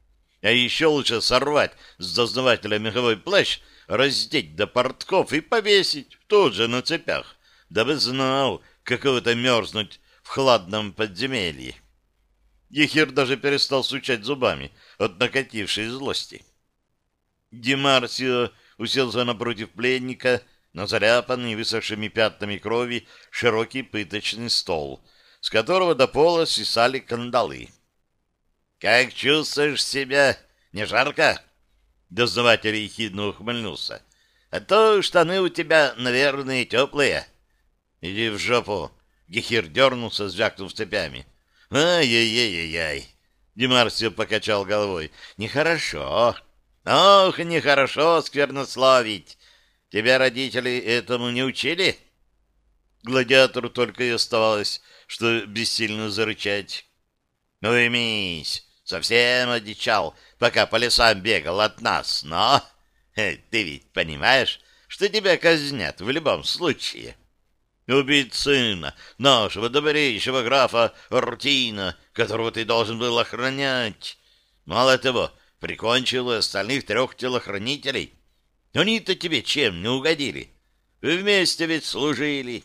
А еще лучше сорвать с дознавателя меховой плащ, раздеть до портков и повесить тут же на цепях, дабы знал, каково-то мерзнуть в хладном подземелье. Ехир даже перестал сучать зубами от накатившей злости. Демарсио уселся напротив пленника на заряпанный высохшими пятнами крови широкий пыточный стол, с которого до пола свисали кандалы. — Как чувствуешь себя? Не жарко? Дознаватель ехидно ухмыльнулся. — А то штаны у тебя, наверное, теплые. — Иди в жопу. Гехир дернулся, звякнув цепями. «Ай-яй-яй-яй!» Демарсио покачал головой. «Нехорошо. Ох, нехорошо сквернославить. Тебя родители этому не учили?» Гладиатору только и оставалось, что бессильно зарычать. «Ну и мись, совсем одичал, пока по лесам бегал от нас, но... Ты ведь понимаешь, что тебя казнят в любом случае?» убить сына нашего добрейшего графа Ртина, которого ты должен был охранять. Мало того, прикончил остальных трех телохранителей. Они-то тебе чем не угодили? Вместе ведь служили.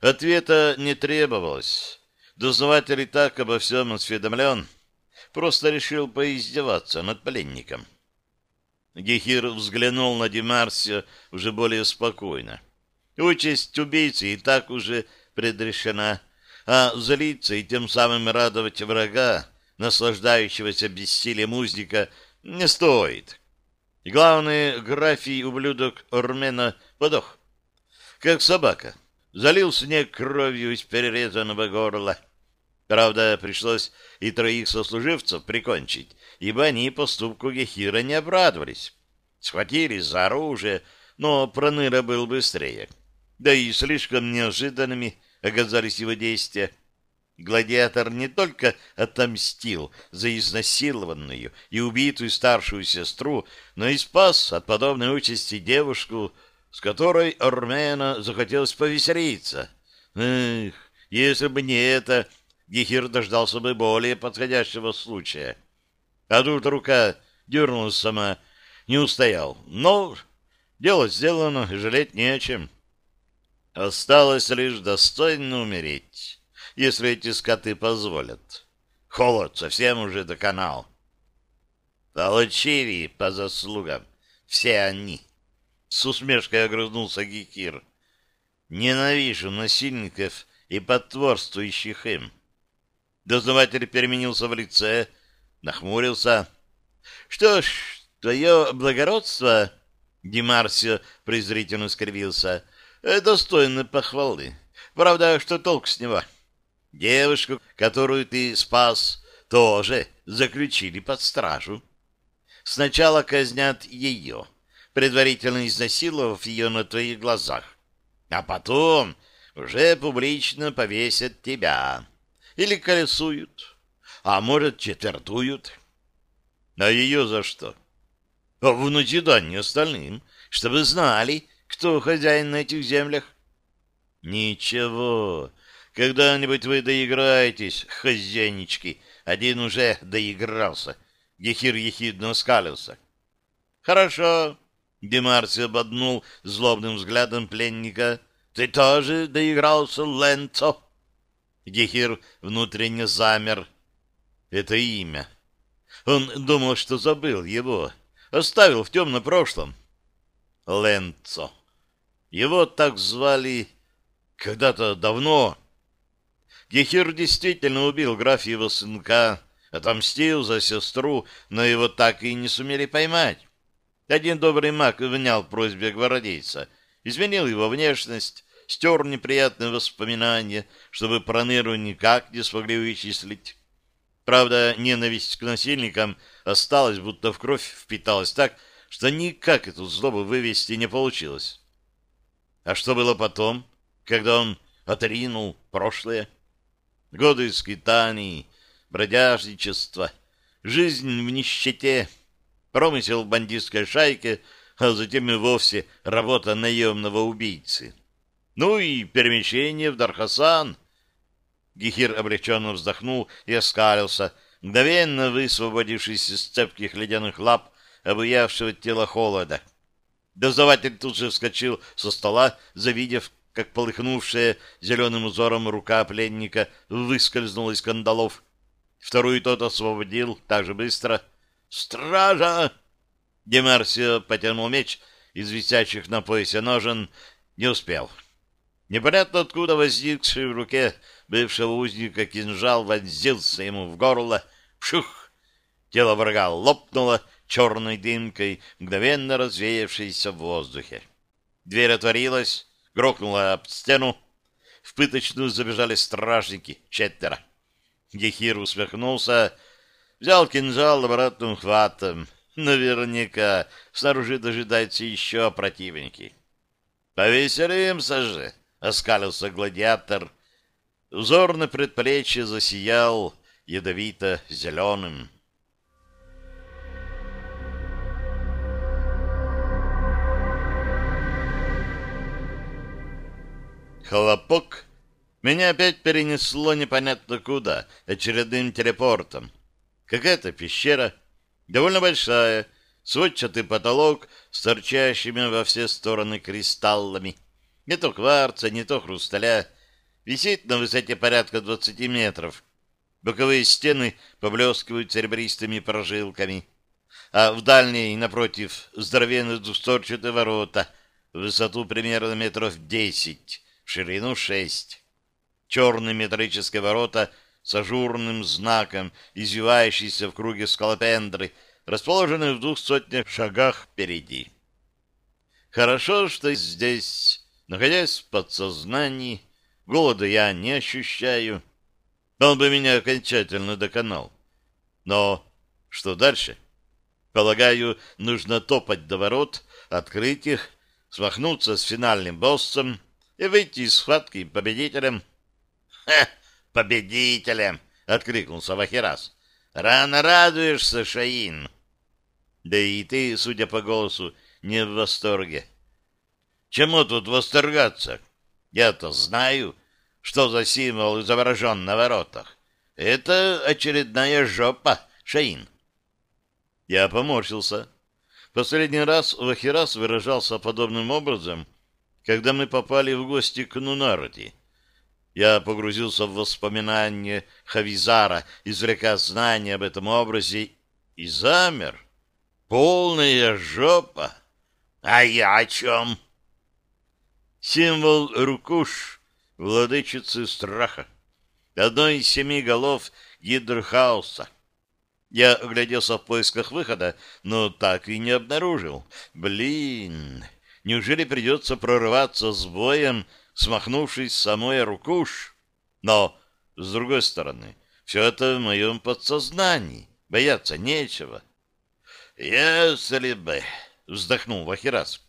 Ответа не требовалось. Дознаватель и так обо всем осведомлен. Просто решил поиздеваться над пленником. Гехир взглянул на Демарсия уже более спокойно. Участь убийцы и так уже предрешена, а злиться и тем самым радовать врага, наслаждающегося бессилием узника, не стоит. И главное, графий ублюдок Ормена подох, как собака, залил снег кровью из перерезанного горла. Правда, пришлось и троих сослуживцев прикончить, ибо они поступку Гехира не обрадовались. Схватились за оружие, но Проныра был быстрее да и слишком неожиданными оказались его действия. Гладиатор не только отомстил за изнасилованную и убитую старшую сестру, но и спас от подобной участи девушку, с которой Армена захотелось повеселиться. Эх, если бы не это, Гехир дождался бы более подходящего случая. А тут рука дернулась сама, не устоял. Но дело сделано, жалеть не о чем. Осталось лишь достойно умереть, если эти скоты позволят. Холод совсем уже доконал. Получили по заслугам все они. С усмешкой огрызнулся Гекир. Ненавижу насильников и потворствующих им. Дознаватель переменился в лице, нахмурился. — Что ж, твое благородство, — Демарсио презрительно скривился, — достойно похвалы. Правда, что толк с него? Девушку, которую ты спас, тоже заключили под стражу. Сначала казнят ее, предварительно изнасиловав ее на твоих глазах, а потом уже публично повесят тебя. Или колесуют, а может, четвертуют. А ее за что? А в назидание остальным, чтобы знали, кто хозяин на этих землях. Ничего, когда-нибудь вы доиграетесь, хозяйнички. Один уже доигрался. Гехир ехидно скалился. Хорошо. Демарси ободнул злобным взглядом пленника. Ты тоже доигрался, Ленцо? Гехир внутренне замер. Это имя. Он думал, что забыл его. Оставил в темном прошлом. Ленцо. Его так звали когда-то давно. Гехир действительно убил графьева сынка, отомстил за сестру, но его так и не сумели поймать. Один добрый маг внял просьбе гвардейца, изменил его внешность, стер неприятные воспоминания, чтобы Проныру никак не смогли вычислить. Правда, ненависть к насильникам осталась, будто в кровь впиталась так, что никак эту злобу вывести не получилось. А что было потом, когда он отринул прошлое? Годы скитаний, бродяжничество, жизнь в нищете, промысел бандитской шайке, а затем и вовсе работа наемного убийцы. Ну и перемещение в Дархасан. Гихир облегченно вздохнул и оскалился, мгновенно высвободившись из цепких ледяных лап обуявшего тело холода. Дознаватель тут же вскочил со стола, завидев, как полыхнувшая зеленым узором рука пленника выскользнула из кандалов. Вторую тот освободил так же быстро. «Стража!» Демарсио потянул меч из висящих на поясе ножен, не успел. Непонятно откуда возникший в руке бывшего узника кинжал вонзился ему в горло. Пшух! Тело врага лопнуло черной дымкой, мгновенно развеявшейся в воздухе. Дверь отворилась, грохнула об стену. В пыточную забежали стражники, четверо. Гехир усмехнулся, взял кинжал обратным хватом. Наверняка снаружи дожидаются еще противники. «Повеселимся же!» — оскалился гладиатор. Узор на предплечье засиял ядовито-зеленым. Хлопок. Меня опять перенесло непонятно куда, очередным телепортом. Какая-то пещера, довольно большая, сводчатый потолок с торчащими во все стороны кристаллами. Не то кварца, не то хрусталя. Висит на высоте порядка 20 метров. Боковые стены поблескивают серебристыми прожилками. А в дальней, напротив, здоровенные двусторчатые ворота, высоту примерно метров десять в ширину шесть. Черные металлические ворота с ажурным знаком, извивающиеся в круге скалопендры, расположены в двух сотнях шагах впереди. Хорошо, что здесь, находясь в подсознании, голода я не ощущаю. Он бы меня окончательно доконал. Но что дальше? Полагаю, нужно топать до ворот, открыть их, смахнуться с финальным боссом и выйти из схватки победителем.! Победителем! — откликнулся Вахирас. — Рано радуешься, Шаин. Да и ты, судя по голосу, не в восторге. Чему тут восторгаться? Я-то знаю, что за символ изображен на воротах. Это очередная жопа, Шаин. Я поморщился. Последний раз Вахирас выражался подобным образом, когда мы попали в гости к Нунарти. Я погрузился в воспоминания Хавизара, извлекая знания об этом образе, и замер. Полная жопа. А я о чем? Символ Рукуш, владычицы страха. Одной из семи голов Гидрхауса. Я огляделся в поисках выхода, но так и не обнаружил. Блин, неужели придется прорываться с боем, смахнувшись самой Рукуш? Но, с другой стороны, все это в моем подсознании. Бояться нечего. «Если бы...» — вздохнул Вахирас.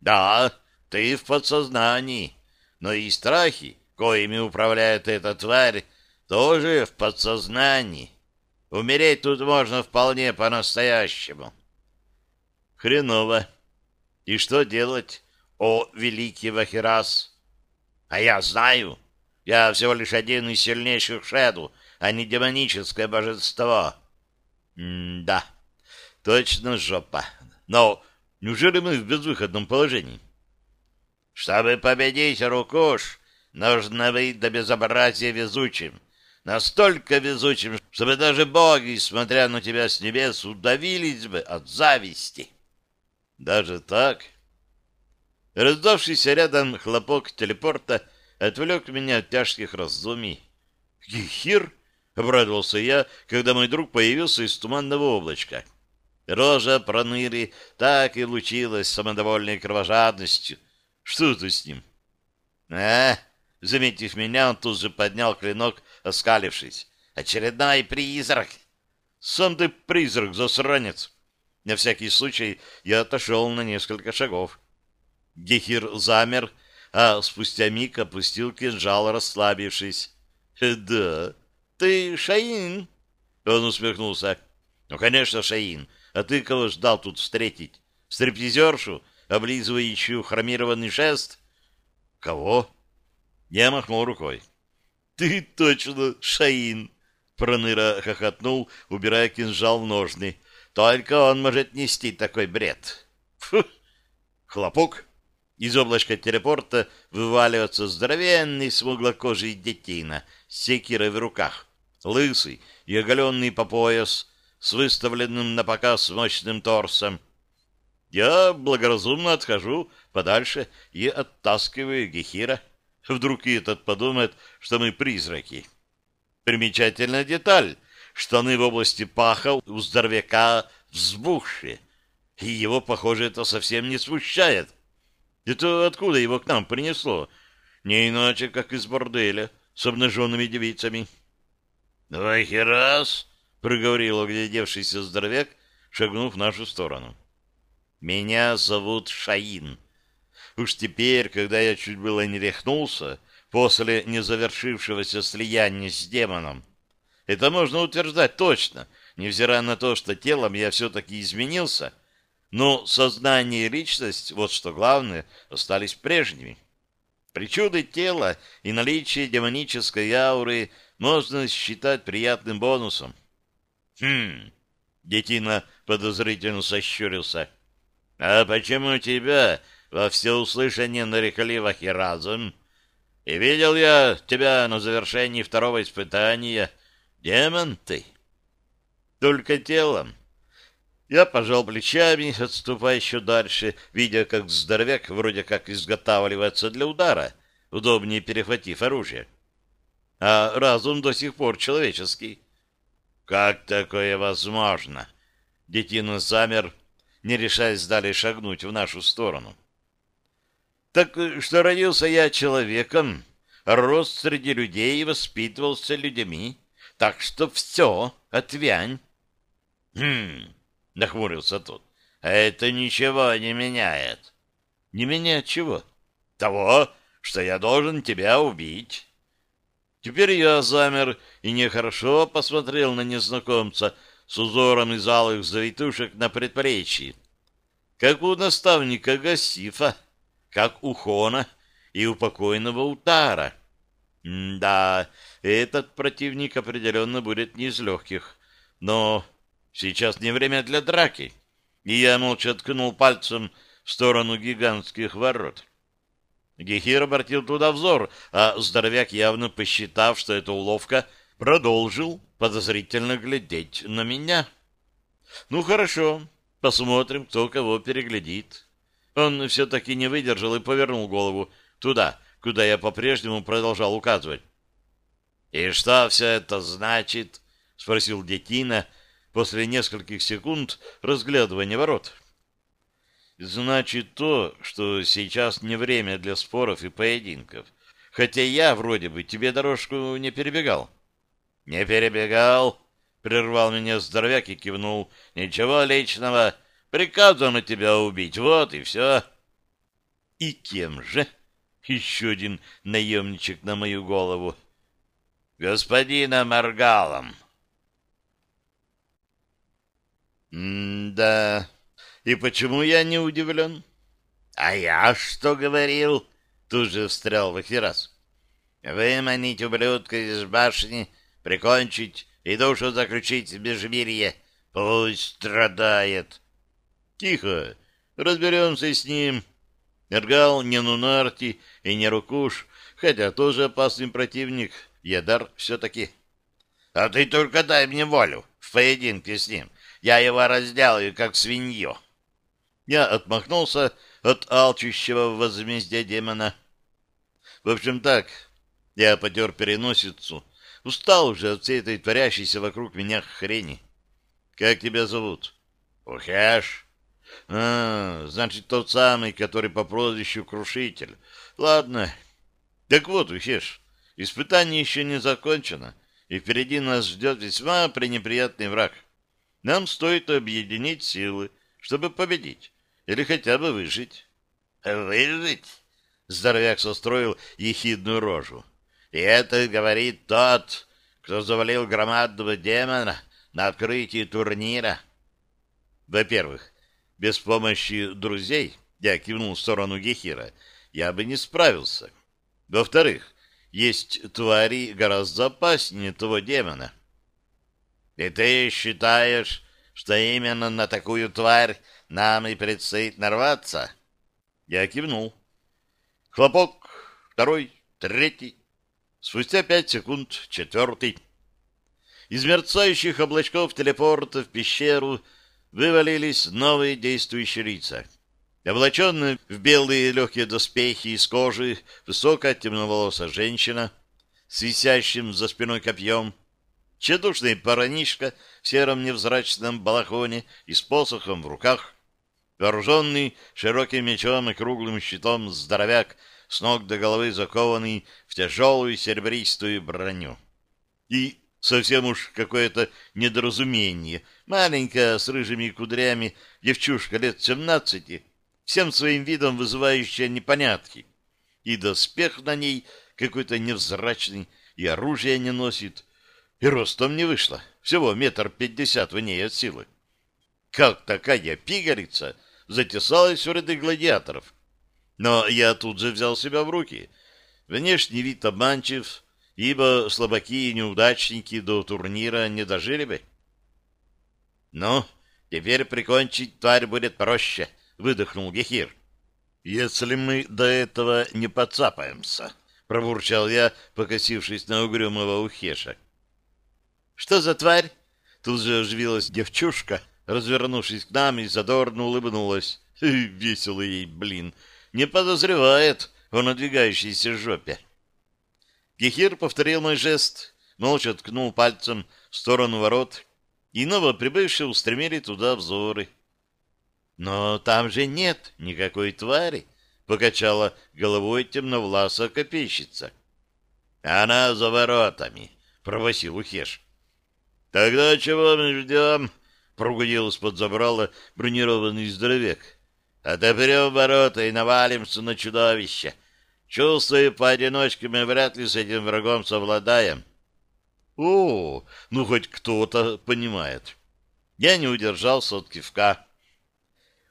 «Да, ты в подсознании, но и страхи, коими управляет эта тварь, тоже в подсознании». Умереть тут можно вполне по-настоящему. Хреново. И что делать, о великий Вахирас? А я знаю. Я всего лишь один из сильнейших Шеду, а не демоническое божество. М-да, точно жопа. Но неужели мы в безвыходном положении? Чтобы победить Рукуш, нужно быть до безобразия везучим настолько везучим, чтобы даже боги, смотря на тебя с небес, удавились бы от зависти. Даже так? Раздавшийся рядом хлопок телепорта отвлек меня от тяжких раздумий. «Гехир?» — обрадовался я, когда мой друг появился из туманного облачка. Рожа проныри так и лучилась самодовольной кровожадностью. Что это с ним? «А, Заметив меня, он тут же поднял клинок, оскалившись. «Очередной призрак!» «Сам ты призрак, засранец!» На всякий случай я отошел на несколько шагов. Гехир замер, а спустя миг опустил кинжал, расслабившись. «Да, ты Шаин?» Он усмехнулся. «Ну, конечно, Шаин. А ты кого ждал тут встретить? Стриптизершу, облизывающую хромированный шест?» «Кого?» Я махнул рукой. «Ты точно Шаин!» Проныра хохотнул, убирая кинжал в ножны. «Только он может нести такой бред!» Фу! Хлопок! Из облачка телепорта вываливается здоровенный смуглокожий детина с секирой в руках, лысый и оголенный по пояс, с выставленным на показ мощным торсом. Я благоразумно отхожу подальше и оттаскиваю Гехира. Вдруг и этот подумает, что мы призраки. Примечательная деталь. Штаны в области паха у здоровяка взбухшие. И его, похоже, это совсем не смущает. Это откуда его к нам принесло? Не иначе, как из борделя с обнаженными девицами. — Давай херас! — проговорил оглядевшийся здоровяк, шагнув в нашу сторону. — Меня зовут Шаин. Уж теперь, когда я чуть было не рехнулся после незавершившегося слияния с демоном, это можно утверждать точно, невзирая на то, что телом я все-таки изменился, но сознание и личность, вот что главное, остались прежними. Причуды тела и наличие демонической ауры можно считать приятным бонусом. Хм, детина подозрительно сощурился. А почему тебя во всеуслышание нарекли Вахиразом, и видел я тебя на завершении второго испытания. Демон ты. Только телом. Я пожал плечами, отступая еще дальше, видя, как здоровяк вроде как изготавливается для удара, удобнее перехватив оружие. А разум до сих пор человеческий. Как такое возможно? Детина замер, не решаясь далее шагнуть в нашу сторону. — так что родился я человеком, рос среди людей и воспитывался людьми. Так что все, отвянь. Хм, нахмурился тот. Это ничего не меняет. Не меняет чего? Того, что я должен тебя убить. Теперь я замер и нехорошо посмотрел на незнакомца с узором из алых завитушек на предплечье, как у наставника Гасифа как у Хона и у покойного Утара. Да, этот противник определенно будет не из легких, но Сейчас не время для драки. И я молча ткнул пальцем в сторону гигантских ворот. Гехир обратил туда взор, а здоровяк, явно посчитав, что это уловка, продолжил подозрительно глядеть на меня. Ну, хорошо, посмотрим, кто кого переглядит. Он все-таки не выдержал и повернул голову туда, куда я по-прежнему продолжал указывать. — И что все это значит? — спросил Детина после нескольких секунд разглядывания ворот. — Значит то, что сейчас не время для споров и поединков. Хотя я, вроде бы, тебе дорожку не перебегал. — Не перебегал, — прервал меня здоровяк и кивнул. — Ничего личного. Приказано тебя убить. Вот и все. — И кем же? Еще один наемничек на мою голову. — Господина Маргалом. — Да... И почему я не удивлен? — А я что говорил? Тут же встрял Вахирас. — Выманить ублюдка из башни, прикончить и душу заключить в межмирье. Пусть страдает. — Тихо, разберемся с ним. Эргал не Нунарти и не Рукуш, хотя тоже опасный противник, Ядар все-таки. — А ты только дай мне волю в поединке с ним. Я его разделаю, как свинью. — я отмахнулся от алчущего возмездия демона. В общем так, я потер переносицу. Устал уже от всей этой творящейся вокруг меня хрени. Как тебя зовут? Ухеш. А, значит, тот самый, который по прозвищу Крушитель. Ладно. Так вот, Ухеш, испытание еще не закончено, и впереди нас ждет весьма пренеприятный враг. Нам стоит объединить силы, чтобы победить. Или хотя бы выжить. Выжить? Здоровяк состроил ехидную рожу. И это говорит тот, кто завалил громадного демона на открытии турнира. Во-первых, без помощи друзей, я кивнул в сторону Гехира, я бы не справился. Во-вторых, есть твари гораздо опаснее того демона. И ты считаешь, что именно на такую тварь нам и предстоит нарваться. Я кивнул. Хлопок, второй, третий. Спустя пять секунд четвертый. Из мерцающих облачков телепорта в пещеру вывалились новые действующие лица. Облаченная в белые легкие доспехи из кожи высокая темноволосая женщина с висящим за спиной копьем, тщедушный паранишка в сером невзрачном балахоне и с посохом в руках, Вооруженный широким мечом и круглым щитом здоровяк, с ног до головы закованный в тяжелую серебристую броню. И совсем уж какое-то недоразумение. Маленькая, с рыжими кудрями, девчушка лет семнадцати, всем своим видом вызывающая непонятки. И доспех на ней какой-то невзрачный, и оружие не носит, и ростом не вышло, всего метр пятьдесят в ней от силы. Как такая пигалица затесалась в ряды гладиаторов. Но я тут же взял себя в руки. Внешний вид обманчив, ибо слабаки и неудачники до турнира не дожили бы. «Ну, теперь прикончить тварь будет проще», — выдохнул Гехир. «Если мы до этого не подцапаемся», — пробурчал я, покосившись на угрюмого ухеша. «Что за тварь?» Тут же оживилась девчушка — развернувшись к нам, и задорно улыбнулась. Весело ей, блин, не подозревает о надвигающейся жопе. Гехир повторил мой жест, молча ткнул пальцем в сторону ворот, и новоприбывшие устремили туда взоры. «Но там же нет никакой твари», — покачала головой темновласа копейщица. «Она за воротами», — провосил Ухеш. «Тогда чего мы ждем?» прогудел из-под забрала бронированный здоровяк. «Отопрем ворота и навалимся на чудовище. Чувствую, поодиночке мы вряд ли с этим врагом совладаем». «О, ну хоть кто-то понимает». Я не удержался от кивка.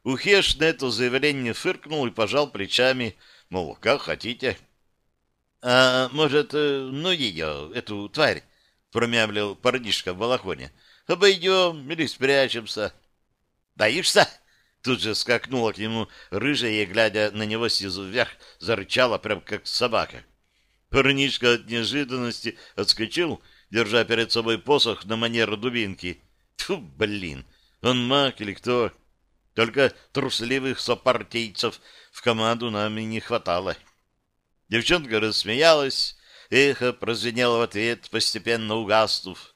Ухеш на это заявление фыркнул и пожал плечами, мол, как хотите. — А может, э, ну ее, эту тварь, — промямлил парнишка в балахоне. Обойдем или спрячемся. Боишься? Тут же скакнула к нему рыжая и, глядя на него снизу вверх, зарычала, прям как собака. Парнишка от неожиданности отскочил, держа перед собой посох на манер дубинки. Тьфу, блин, он маг или кто? Только трусливых сопартийцев в команду нам и не хватало. Девчонка рассмеялась, эхо прозвенело в ответ, постепенно угаснув.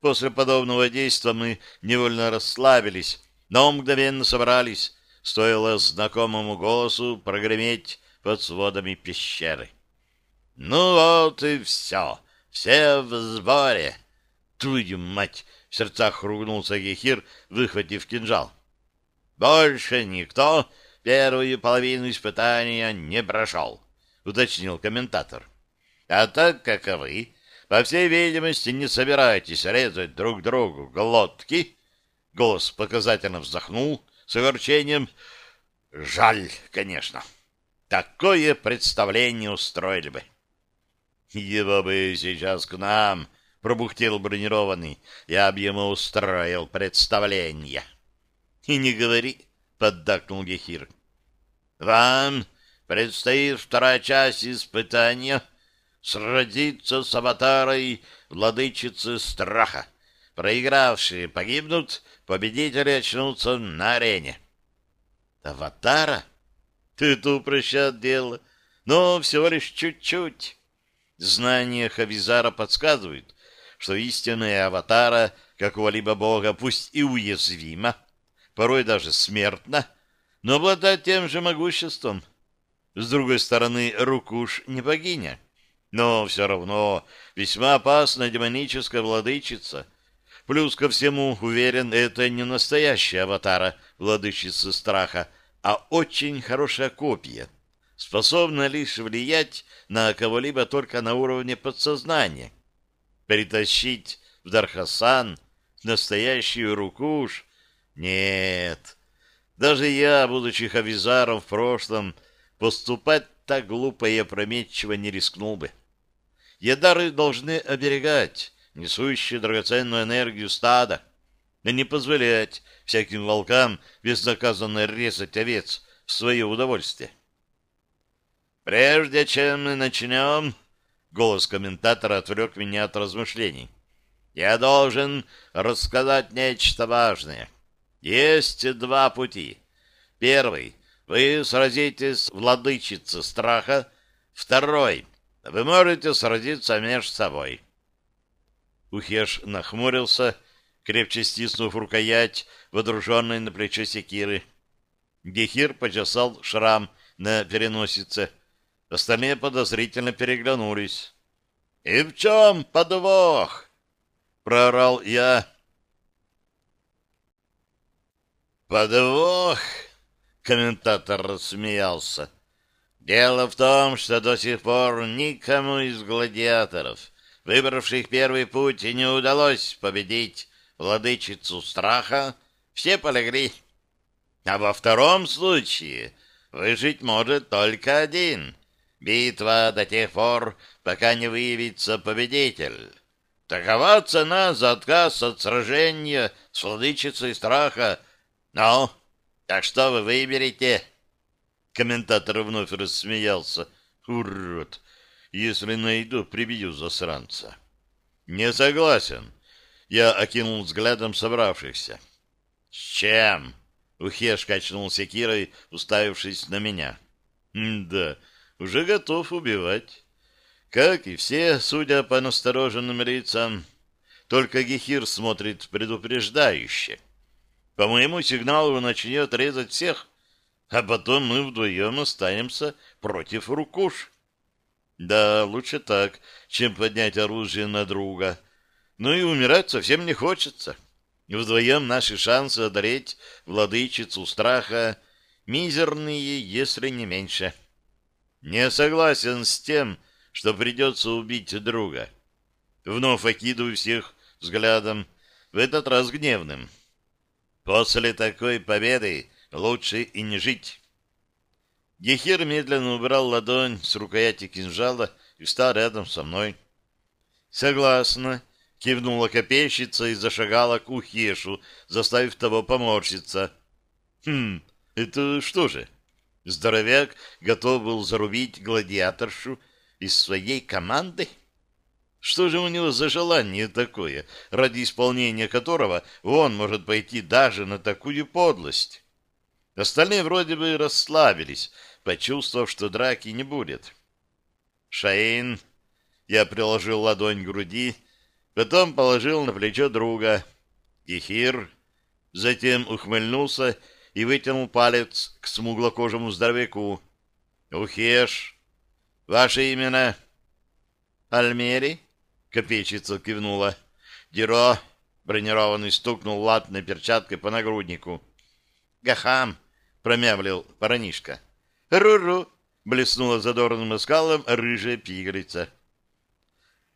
После подобного действия мы невольно расслабились, но мгновенно собрались, стоило знакомому голосу прогреметь под сводами пещеры. «Ну вот и все, все в сборе!» «Твою мать!» — в сердцах ругнулся Гехир, выхватив кинжал. «Больше никто первую половину испытания не прошел», — уточнил комментатор. «А так как вы, по всей видимости, не собираетесь резать друг другу глотки...» Голос показательно вздохнул с огорчением. «Жаль, конечно. Такое представление устроили бы». «Его бы сейчас к нам», — пробухтел бронированный. «Я бы ему устроил представление». «И не говори», — поддакнул Гехир. «Вам предстоит вторая часть испытания сразиться с аватарой владычицы страха. Проигравшие погибнут, победители очнутся на арене». «Аватара? Ты это упрощает дело, но всего лишь чуть-чуть». Знания Хавизара подсказывают, что истинная аватара какого-либо бога пусть и уязвима, порой даже смертна, но обладает тем же могуществом. С другой стороны, Рукуш не богиня, но все равно весьма опасная демоническая владычица. Плюс ко всему, уверен, это не настоящая аватара владычицы страха, а очень хорошая копия — способна лишь влиять на кого-либо только на уровне подсознания. Перетащить в Дархасан настоящую рукуш? Нет. Даже я, будучи хавизаром в прошлом, поступать так глупо и опрометчиво не рискнул бы. Ядары должны оберегать несущие драгоценную энергию стада, и не позволять всяким волкам безнаказанно резать овец в свое удовольствие. «Прежде чем мы начнем...» — голос комментатора отвлек меня от размышлений. «Я должен рассказать нечто важное. Есть два пути. Первый — вы сразитесь владычице страха. Второй — вы можете сразиться между собой». Ухеш нахмурился, крепче стиснув рукоять, водруженной на плечо секиры. Гехир почесал шрам на переносице — Остальные подозрительно переглянулись. — И в чем подвох? — проорал я. — Подвох? — комментатор рассмеялся. — Дело в том, что до сих пор никому из гладиаторов, выбравших первый путь, не удалось победить владычицу страха, все полегли. А во втором случае выжить может только один — Битва до тех пор, пока не выявится победитель. Такова цена за отказ от сражения с владычицей страха. Ну, так что вы выберете?» Комментатор вновь рассмеялся. «Урод! Если найду, прибью засранца». «Не согласен». Я окинул взглядом собравшихся. «С чем?» Ухеш качнул секирой, уставившись на меня. «Да, уже готов убивать. Как и все, судя по настороженным лицам, только Гехир смотрит предупреждающе. По моему сигналу начнет резать всех, а потом мы вдвоем останемся против Рукуш. Да, лучше так, чем поднять оружие на друга. Ну и умирать совсем не хочется. Вдвоем наши шансы одолеть владычицу страха мизерные, если не меньше. — не согласен с тем, что придется убить друга. Вновь окидываю всех взглядом, в этот раз гневным. После такой победы лучше и не жить. Гехир медленно убрал ладонь с рукояти кинжала и встал рядом со мной. Согласна, Кивнула копейщица и зашагала к Ухешу, заставив того поморщиться. Хм, это что же? Здоровяк готов был зарубить гладиаторшу из своей команды? Что же у него за желание такое, ради исполнения которого он может пойти даже на такую подлость? Остальные вроде бы расслабились, почувствовав, что драки не будет. Шаин, я приложил ладонь к груди, потом положил на плечо друга. Ихир, затем ухмыльнулся и вытянул палец к смуглокожему здоровяку. «Ухеш! Ваше имя?» «Альмери?» — копейщица кивнула. «Деро!» — бронированный стукнул латной перчаткой по нагруднику. «Гахам!» — промямлил парнишка. «Ру-ру!» — блеснула задорным оскалом рыжая пигрица.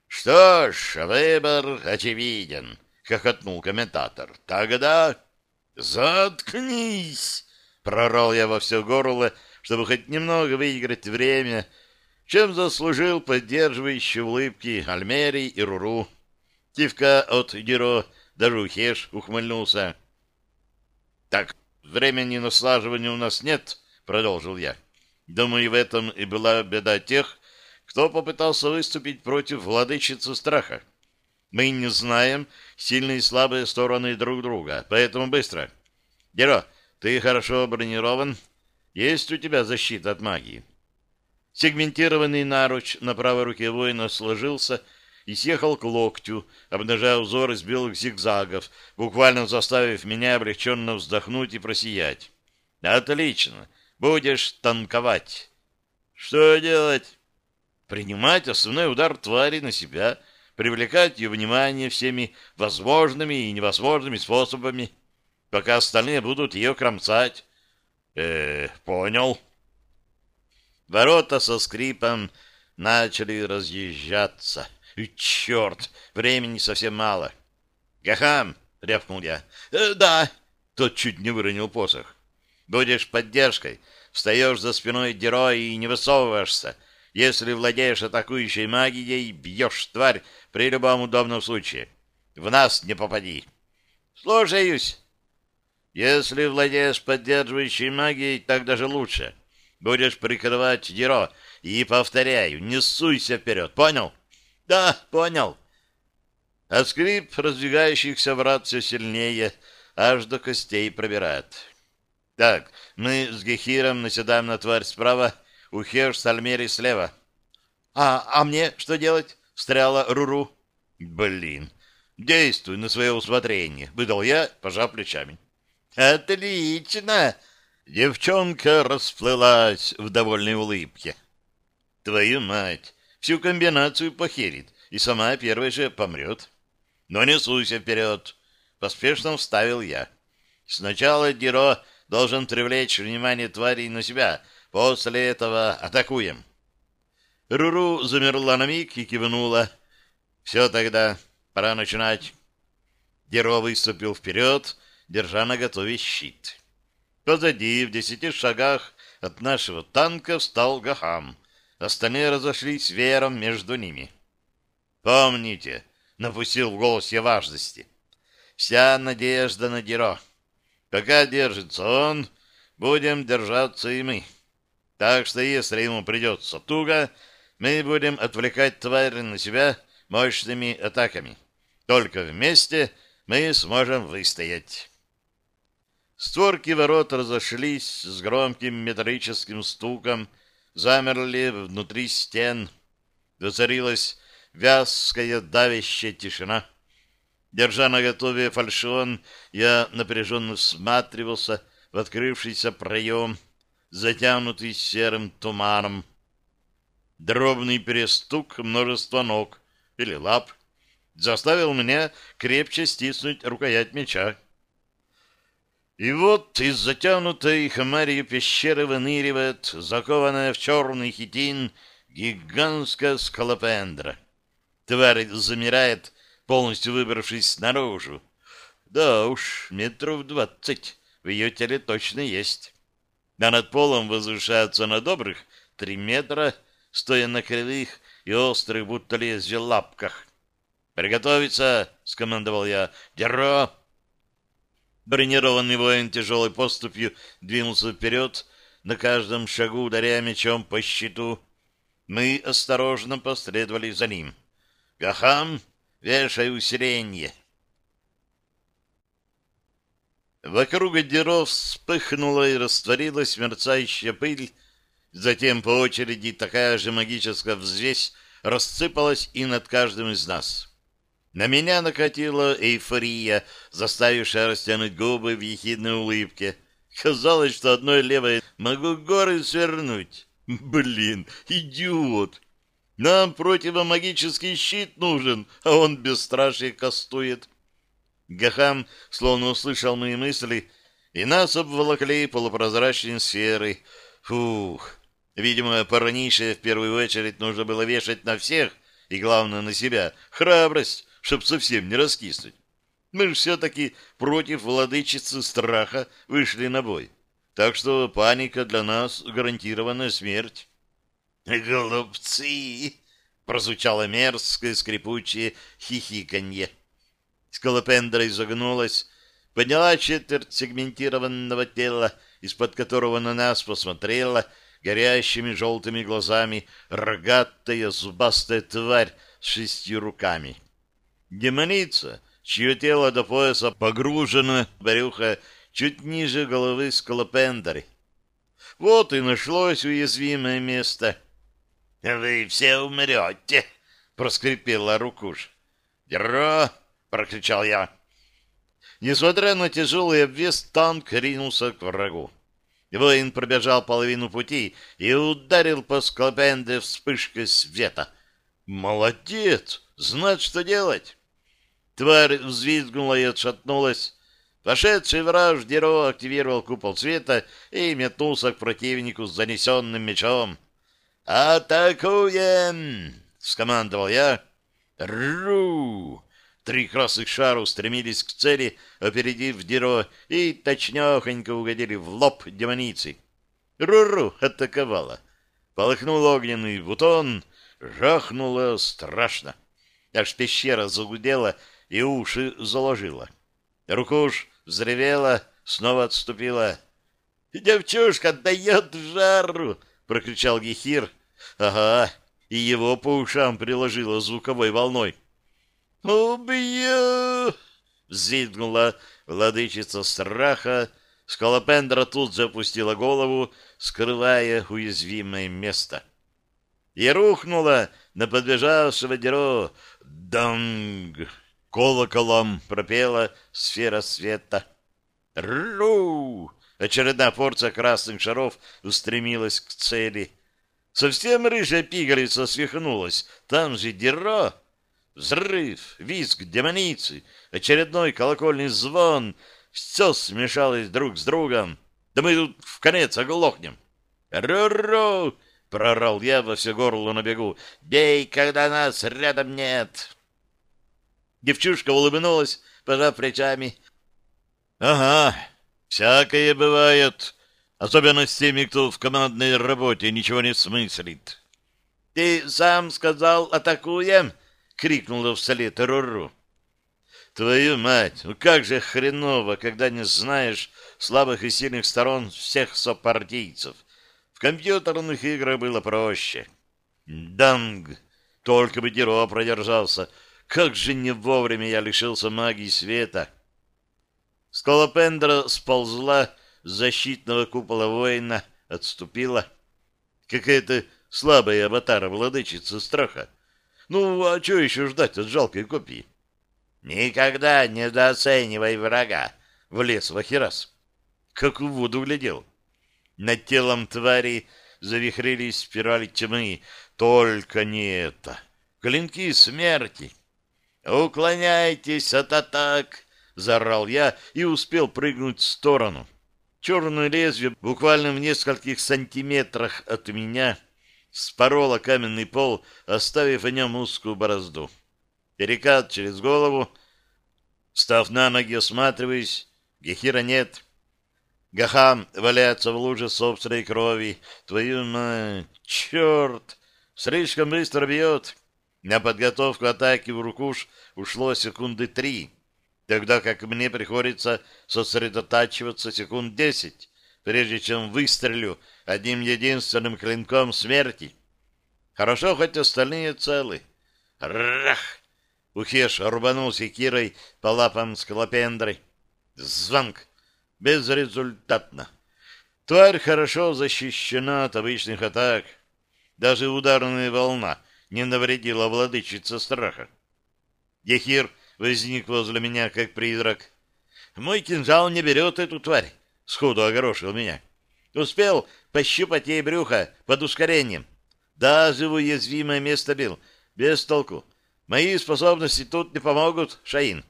«Что ж, выбор очевиден», — хохотнул комментатор. «Тогда «Заткнись!» — прорал я во все горло, чтобы хоть немного выиграть время, чем заслужил поддерживающие улыбки Альмери и Руру. Кивка от Геро даже Ухеш ухмыльнулся. «Так, времени на слаживание у нас нет», — продолжил я. «Думаю, в этом и была беда тех, кто попытался выступить против владычицы страха. Мы не знаем сильные и слабые стороны друг друга, поэтому быстро. Деро, ты хорошо бронирован. Есть у тебя защита от магии? Сегментированный наруч на правой руке воина сложился и съехал к локтю, обнажая узор из белых зигзагов, буквально заставив меня облегченно вздохнуть и просиять. Отлично. Будешь танковать. Что делать? Принимать основной удар твари на себя — привлекать ее внимание всеми возможными и невозможными способами, пока остальные будут ее кромсать. Э, понял. Ворота со скрипом начали разъезжаться. И черт, времени совсем мало. Гахам, рявкнул я. Э, да, тот чуть не выронил посох. Будешь поддержкой, встаешь за спиной героя и не высовываешься. Если владеешь атакующей магией, бьешь тварь при любом удобном случае. В нас не попади. Слушаюсь. Если владеешь поддерживающей магией, так даже лучше. Будешь прикрывать Деро. И, повторяю, не суйся вперед. Понял? Да, понял. А скрип раздвигающихся врат все сильнее, аж до костей пробирает. Так, мы с Гехиром наседаем на тварь справа, Ухеш с Альмери слева. А, а мне что делать? встряла Руру. Блин, действуй на свое усмотрение, выдал я, пожав плечами. Отлично! Девчонка расплылась в довольной улыбке. Твою мать, всю комбинацию похерит, и сама первой же помрет. Но не суйся вперед, поспешно вставил я. Сначала Диро должен привлечь внимание тварей на себя, после этого атакуем. Руру замерла на миг и кивнула. «Все тогда, пора начинать». Деро выступил вперед, держа на готове щит. Позади, в десяти шагах от нашего танка, встал Гахам. Остальные разошлись веером между ними. «Помните», — напустил в голос я важности, — «вся надежда на Деро. Пока держится он, будем держаться и мы. Так что если ему придется туго, мы будем отвлекать тварь на себя мощными атаками. Только вместе мы сможем выстоять. Створки ворот разошлись с громким металлическим стуком, замерли внутри стен. Доцарилась вязкая давящая тишина. Держа на готове фальшион, я напряженно всматривался в открывшийся проем, затянутый серым туманом. Дробный перестук множества ног или лап заставил меня крепче стиснуть рукоять меча. И вот из затянутой хмарью пещеры выныривает, закованная в черный хитин, гигантская скалопендра. Тварь замирает, полностью выбравшись наружу. Да уж, метров двадцать в ее теле точно есть. А над полом возвышается на добрых три метра стоя на кривых и острых, будто лезвие лапках. «Приготовиться!» — скомандовал я. «Деро!» Бронированный воин тяжелой поступью двинулся вперед, на каждом шагу ударяя мечом по щиту. Мы осторожно последовали за ним. «Гахам, вешай усиление!» Вокруг одеров вспыхнула и растворилась мерцающая пыль, затем по очереди такая же магическая взвесь рассыпалась и над каждым из нас. На меня накатила эйфория, заставившая растянуть губы в ехидной улыбке. Казалось, что одной левой могу горы свернуть. Блин, идиот! Нам противомагический щит нужен, а он бесстрашие кастует. Гахам словно услышал мои мысли, и нас обволокли полупрозрачной сферой. Фух! Видимо, поранейшее в первую очередь нужно было вешать на всех, и главное на себя, храбрость, чтоб совсем не раскиснуть. Мы же все-таки против владычицы страха вышли на бой. Так что паника для нас гарантированная смерть. «Голубцы!» — прозвучало мерзкое скрипучее хихиканье. Скалопендра изогнулась, подняла четверть сегментированного тела, из-под которого на нас посмотрела горящими желтыми глазами рогатая зубастая тварь с шестью руками. Демоница, чье тело до пояса погружено брюхо чуть ниже головы скалопендры. Вот и нашлось уязвимое место. — Вы все умрете! — проскрипела Рукуш. — Дерро! — прокричал я. Несмотря на тяжелый обвес, танк ринулся к врагу. Воин пробежал половину пути и ударил по склопенде вспышкой света. «Молодец! Знать, что делать!» Тварь взвизгнула и отшатнулась. Пошедший враж Деро активировал купол света и метнулся к противнику с занесенным мечом. «Атакуем!» — скомандовал я. «Ру!» Три красных шара устремились к цели, опередив Диро, и точнёхонько угодили в лоб демоницы. Руру атаковала. Полыхнул огненный бутон, жахнуло страшно. Аж пещера загудела и уши заложила. Рукуш взревела, снова отступила. «Девчушка дает жару!» — прокричал Гехир. «Ага, и его по ушам приложило звуковой волной». «Убью!» — взвизгнула владычица страха. Скалопендра тут запустила голову, скрывая уязвимое место. И рухнула на подбежавшего Деро. «Данг!» — колоколом пропела сфера света. «Ру!» — очередная порция красных шаров устремилась к цели. Совсем рыжая пигалица свихнулась. Там же Деро... Взрыв, визг демоницы, очередной колокольный звон — все смешалось друг с другом. Да мы тут в конец оглохнем. «Ру-ру!» — прорал я во все горло на бегу. «Бей, когда нас рядом нет!» Девчушка улыбнулась, пожав плечами. «Ага, всякое бывает, особенно с теми, кто в командной работе ничего не смыслит». «Ты сам сказал, атакуем?» — крикнула вслед Руру. «Твою мать, ну как же хреново, когда не знаешь слабых и сильных сторон всех сопартийцев. В компьютерных играх было проще. Данг! Только бы Диро продержался. Как же не вовремя я лишился магии света!» Скалопендра сползла защитного купола воина, отступила. Какая-то слабая аватара владычица страха. Ну, а что еще ждать от жалкой копии? Никогда не недооценивай врага, влез Вахирас. Как в воду глядел. Над телом твари завихрились спирали тьмы. Только не это. Клинки смерти. «Уклоняйтесь от атак!» — заорал я и успел прыгнуть в сторону. Черное лезвие буквально в нескольких сантиметрах от меня спорола каменный пол, оставив в нем узкую борозду. Перекат через голову. Став на ноги, осматриваясь, Гехира нет. Гахам валяется в луже собственной крови. Твою мать, черт! Слишком быстро бьет. На подготовку атаки в рукуш ушло секунды три, тогда как мне приходится сосредотачиваться секунд десять, прежде чем выстрелю одним единственным клинком смерти. Хорошо, хоть остальные целы. Рах! Ухеш рубанул секирой по лапам скалопендры. Звонк. Безрезультатно. Тварь хорошо защищена от обычных атак. Даже ударная волна не навредила владычице страха. Ехир возник возле меня, как призрак. Мой кинжал не берет эту тварь. Сходу огорошил меня. Успел пощупать ей брюхо под ускорением. Даже в уязвимое место бил. Без толку. Мои способности тут не помогут, Шаин.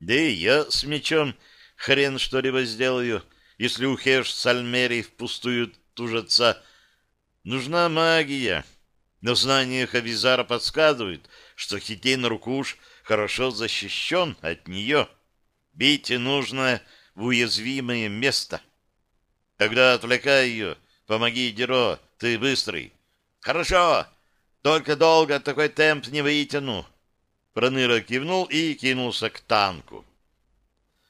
Да и я с мечом хрен что-либо сделаю, если у Хеш с Альмерий впустую тужатся. Нужна магия. Но знания Хавизара подсказывают, что Хитин Рукуш хорошо защищен от нее. Бить нужно в уязвимое место. Тогда отвлекай ее. Помоги, Деро, ты быстрый. Хорошо, только долго такой темп не вытяну. Проныра кивнул и кинулся к танку.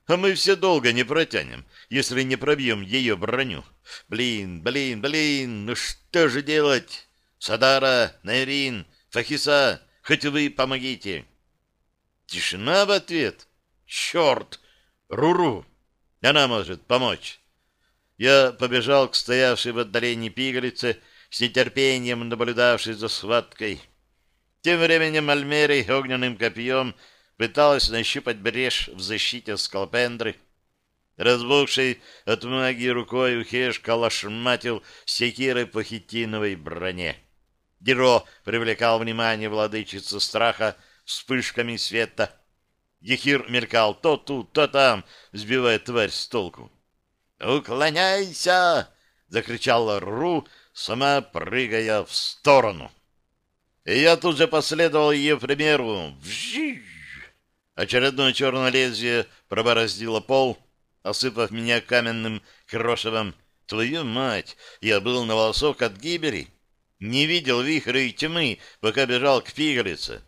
А мы все долго не протянем, если не пробьем ее броню. Блин, блин, блин, ну что же делать? Садара, Найрин, Фахиса, хоть вы помогите. Тишина в ответ. Черт! Руру! Она может помочь. Я побежал к стоявшей в отдалении пигалице, с нетерпением наблюдавшей за схваткой. Тем временем Альмери огненным копьем пыталась нащупать брешь в защите скалпендры. Разбухший от магии рукой Ухеш калашматил секирой по хитиновой броне. Диро привлекал внимание владычицы страха вспышками света. Ехир мелькал то тут, то там, сбивая тварь с толку. «Уклоняйся!» — закричал Ру, сама прыгая в сторону. И я тут же последовал ее примеру. Вжиж! Очередное черное лезвие пробороздило пол, осыпав меня каменным крошевом. Твою мать! Я был на волосок от гибели. Не видел вихря и тьмы, пока бежал к пигалице.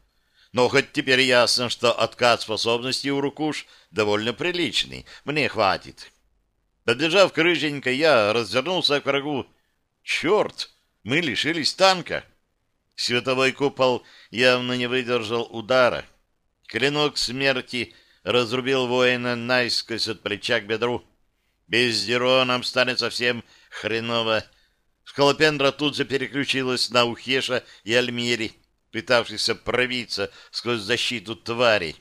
Но хоть теперь ясно, что откат способностей у Рукуш довольно приличный. Мне хватит. Подбежав к рыженько, я развернулся к врагу. Черт! Мы лишились танка. Световой купол явно не выдержал удара. Клинок смерти разрубил воина наискось от плеча к бедру. Без Зеро нам станет совсем хреново. Скалопендра тут же переключилась на Ухеша и Альмири, пытавшихся пробиться сквозь защиту тварей.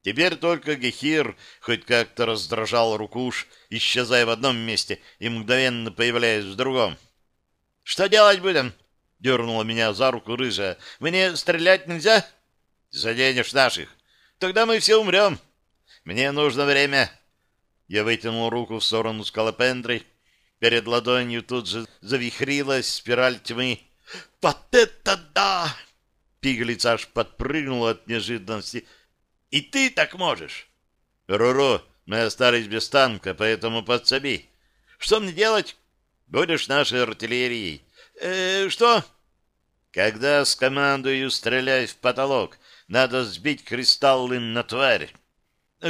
Теперь только Гехир хоть как-то раздражал Рукуш, исчезая в одном месте и мгновенно появляясь в другом. — Что делать будем? — дернула меня за руку рыжая. — Мне стрелять нельзя? — Заденешь наших. Тогда мы все умрем. Мне нужно время. Я вытянул руку в сторону скалопендры. Перед ладонью тут же завихрилась спираль тьмы. «Вот это да!» Пигалица аж подпрыгнула от неожиданности. «И ты так можешь!» «Руру, мы остались без танка, поэтому подсоби. Что мне делать? Будешь нашей артиллерией». «Э, что?» «Когда скомандую, стреляй в потолок. Надо сбить кристаллы на тварь.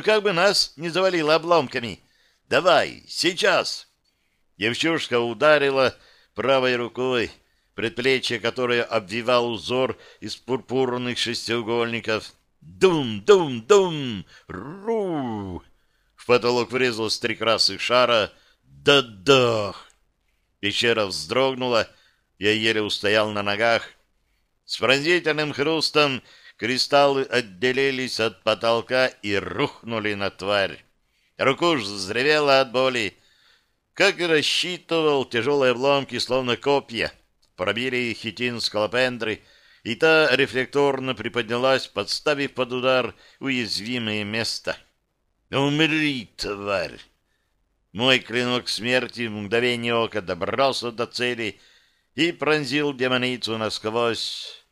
Как бы нас не завалило обломками. Давай, сейчас. Девчушка ударила правой рукой, предплечье которое обвивал узор из пурпурных шестиугольников. Дум, дум, дум, ру! В потолок врезалось три красных шара. Да-да! Пещера вздрогнула, я еле устоял на ногах. С пронзительным хрустом Кристаллы отделились от потолка и рухнули на тварь. Рукуш взревела от боли. Как и рассчитывал, тяжелые обломки, словно копья, пробили хитин скалопендры, и та рефлекторно приподнялась, подставив под удар уязвимое место. «Умри, тварь!» Мой клинок смерти в мгновение ока добрался до цели и пронзил демоницу насквозь.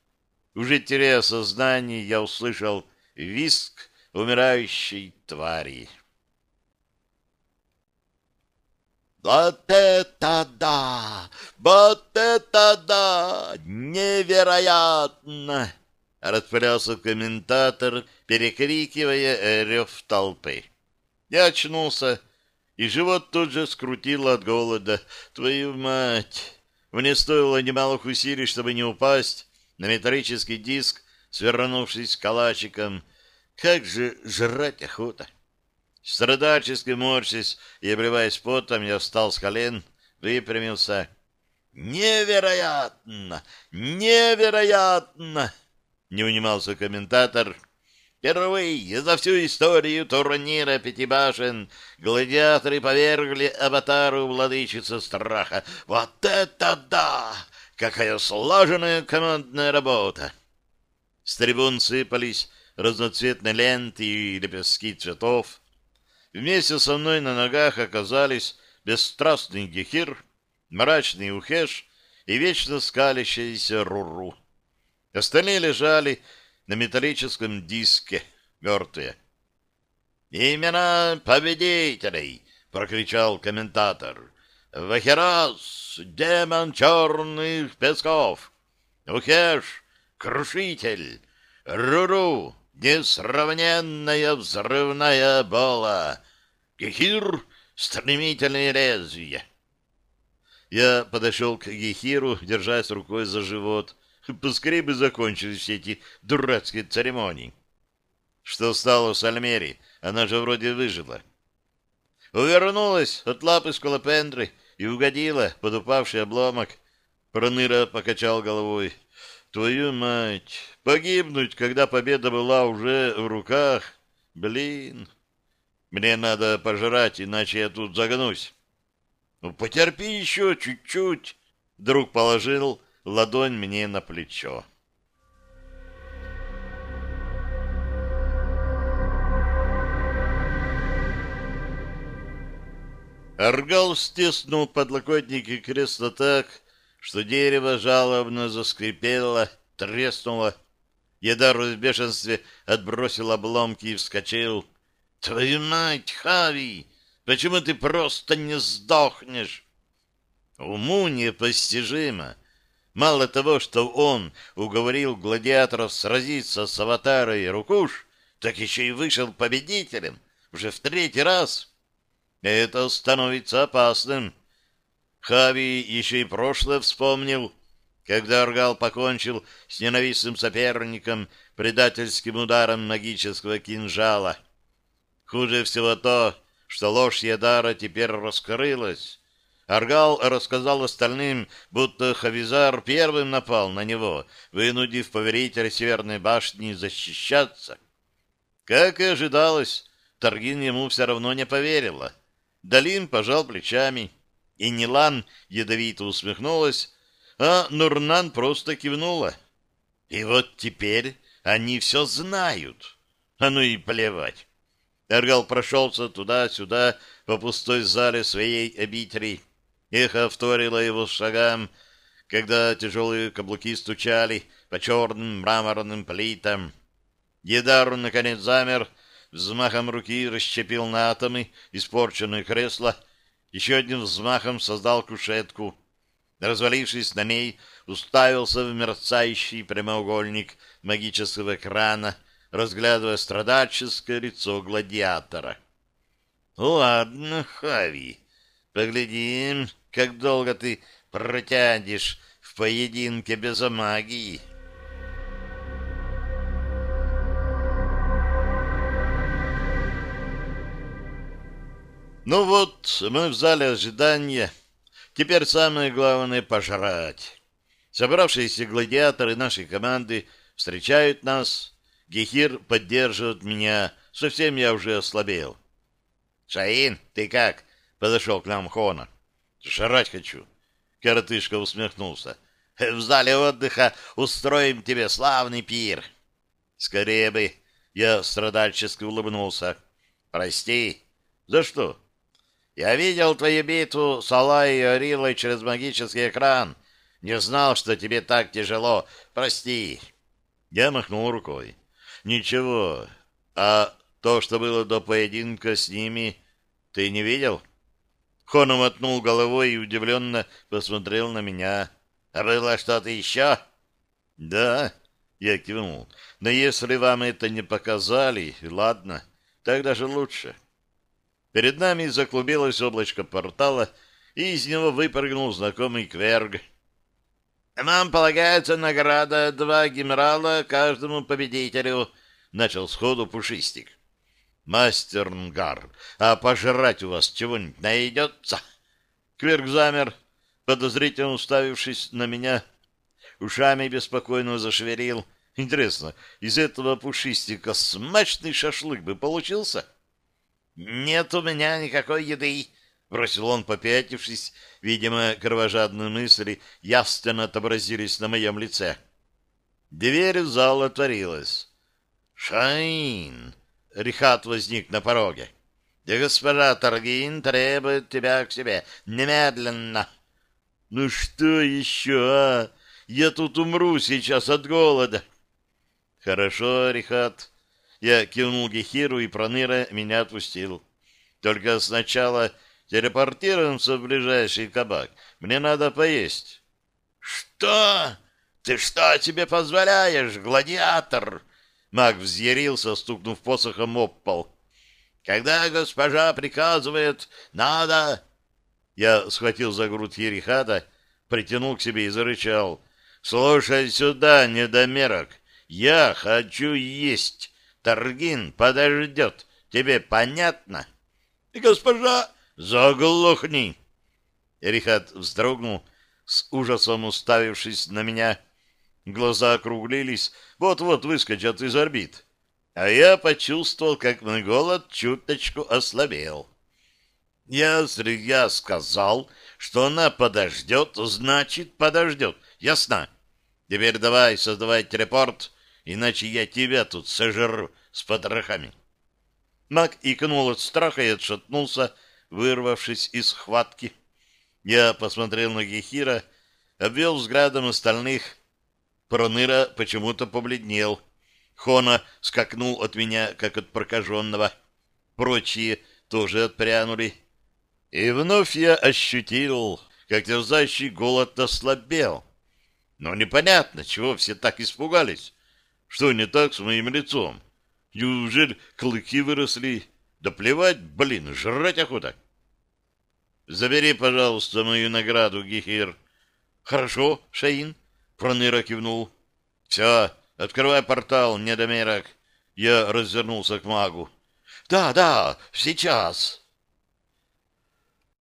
Уже теряя сознание, я услышал виск умирающей твари. «Вот это да! Вот да! Невероятно!» распылялся комментатор, перекрикивая рев толпы. Я очнулся, и живот тут же скрутило от голода. Твою мать! Мне стоило немалых усилий, чтобы не упасть на металлический диск, свернувшись калачиком. Как же жрать охота! Страдачески морщись и обливаясь потом, я встал с колен, выпрямился. «Невероятно! Невероятно!» Не унимался комментатор. Впервые за всю историю турнира пяти башен гладиаторы повергли аватару владычицы страха. Вот это да! Какая слаженная командная работа! С трибун сыпались разноцветные ленты и лепестки цветов. Вместе со мной на ногах оказались бесстрастный Гехир, мрачный Ухеш и вечно скалящийся Руру. Остальные лежали на металлическом диске, мертвые. «Имена победителей!» — прокричал комментатор. «Вахерас, демон черных песков! Ухеш, крушитель! Руру, несравненная взрывная бола! Гехир, стремительное лезвие!» Я подошел к Гехиру, держась рукой за живот, Поскорее бы закончились все эти дурацкие церемонии. Что стало с Альмери? Она же вроде выжила. Увернулась от лапы скалопендры и угодила под упавший обломок. Проныра покачал головой. Твою мать! Погибнуть, когда победа была уже в руках? Блин! Мне надо пожрать, иначе я тут загнусь. Ну, потерпи еще чуть-чуть. Друг положил ладонь мне на плечо. Аргал стиснул подлокотники кресла так, что дерево жалобно заскрипело, треснуло. Едар в бешенстве отбросил обломки и вскочил. «Твою мать, Хави! Почему ты просто не сдохнешь?» Уму непостижимо, Мало того, что он уговорил гладиаторов сразиться с аватарой Рукуш, так еще и вышел победителем уже в третий раз. Это становится опасным. Хави еще и прошлое вспомнил, когда Аргал покончил с ненавистным соперником предательским ударом магического кинжала. Хуже всего то, что ложь Ядара теперь раскрылась, Аргал рассказал остальным, будто Хавизар первым напал на него, вынудив поверителя Северной башни защищаться. Как и ожидалось, Таргин ему все равно не поверила. Далин пожал плечами, и Нилан ядовито усмехнулась, а Нурнан просто кивнула. И вот теперь они все знают. А ну и плевать. Аргал прошелся туда-сюда по пустой зале своей обители, Эхо вторило его шагам, когда тяжелые каблуки стучали по черным мраморным плитам. Едар, наконец, замер, взмахом руки расщепил на атомы испорченное кресло, еще одним взмахом создал кушетку. Развалившись на ней, уставился в мерцающий прямоугольник магического экрана, разглядывая страдальческое лицо гладиатора. — Ладно, Хави, поглядим, как долго ты протянешь в поединке без магии. Ну вот, мы в зале ожидания. Теперь самое главное — пожрать. Собравшиеся гладиаторы нашей команды встречают нас. Гехир поддерживает меня. Совсем я уже ослабел. — Шаин, ты как? — подошел к нам Хона. Жрать хочу. Коротышка усмехнулся. В зале отдыха устроим тебе славный пир. Скорее бы. Я страдальчески улыбнулся. Прости. За что? Я видел твою битву с Алай и Орилой через магический экран. Не знал, что тебе так тяжело. Прости. Я махнул рукой. Ничего. А то, что было до поединка с ними, ты не видел? — Хона мотнул головой и удивленно посмотрел на меня. «А было что-то еще?» «Да». Я кивнул. Но если вам это не показали, ладно, так даже лучше. Перед нами заклубилось облачко портала, и из него выпрыгнул знакомый Кверг. «Нам полагается награда два генерала каждому победителю», — начал сходу Пушистик. «Мастер Нгар, а пожрать у вас чего-нибудь найдется?» Кверг замер, подозрительно уставившись на меня. Ушами беспокойно зашевелил. «Интересно, из этого Пушистика смачный шашлык бы получился?» «Нет у меня никакой еды», — бросил он, попятившись. Видимо, кровожадные мысли явственно отобразились на моем лице. Дверь в зал отворилась. «Шаин!» — Рихат возник на пороге. «Да госпожа Таргин требует тебя к себе. Немедленно!» «Ну что еще, а? Я тут умру сейчас от голода!» «Хорошо, Рихат!» Я кивнул Гехиру, и Проныра меня отпустил. Только сначала телепортируемся в ближайший кабак. Мне надо поесть. Что? Ты что тебе позволяешь, гладиатор? Маг взъярился, стукнув посохом об пол. Когда госпожа приказывает, надо... Я схватил за грудь Ерихада, притянул к себе и зарычал. «Слушай сюда, недомерок, я хочу есть!» Торгин подождет. Тебе понятно? — Госпожа, заглохни! Эрихат вздрогнул, с ужасом уставившись на меня. Глаза округлились, вот-вот выскочат из орбит. А я почувствовал, как мой голод чуточку ослабел. Я сказал, что она подождет, значит подождет. Ясно? Теперь давай создавай телепорт иначе я тебя тут сожру с потрохами. Маг икнул от страха и отшатнулся, вырвавшись из схватки. Я посмотрел на Гехира, обвел взглядом остальных. Проныра почему-то побледнел. Хона скакнул от меня, как от прокаженного. Прочие тоже отпрянули. И вновь я ощутил, как терзающий голод ослабел. Но непонятно, чего все так испугались. Что не так с моим лицом? Неужели клыки выросли? Да плевать, блин, жрать охота. Забери, пожалуйста, мою награду, Гехир. Хорошо, Шаин, Проныра кивнул. Все, открывай портал, недомерок. Я развернулся к магу. Да, да, сейчас.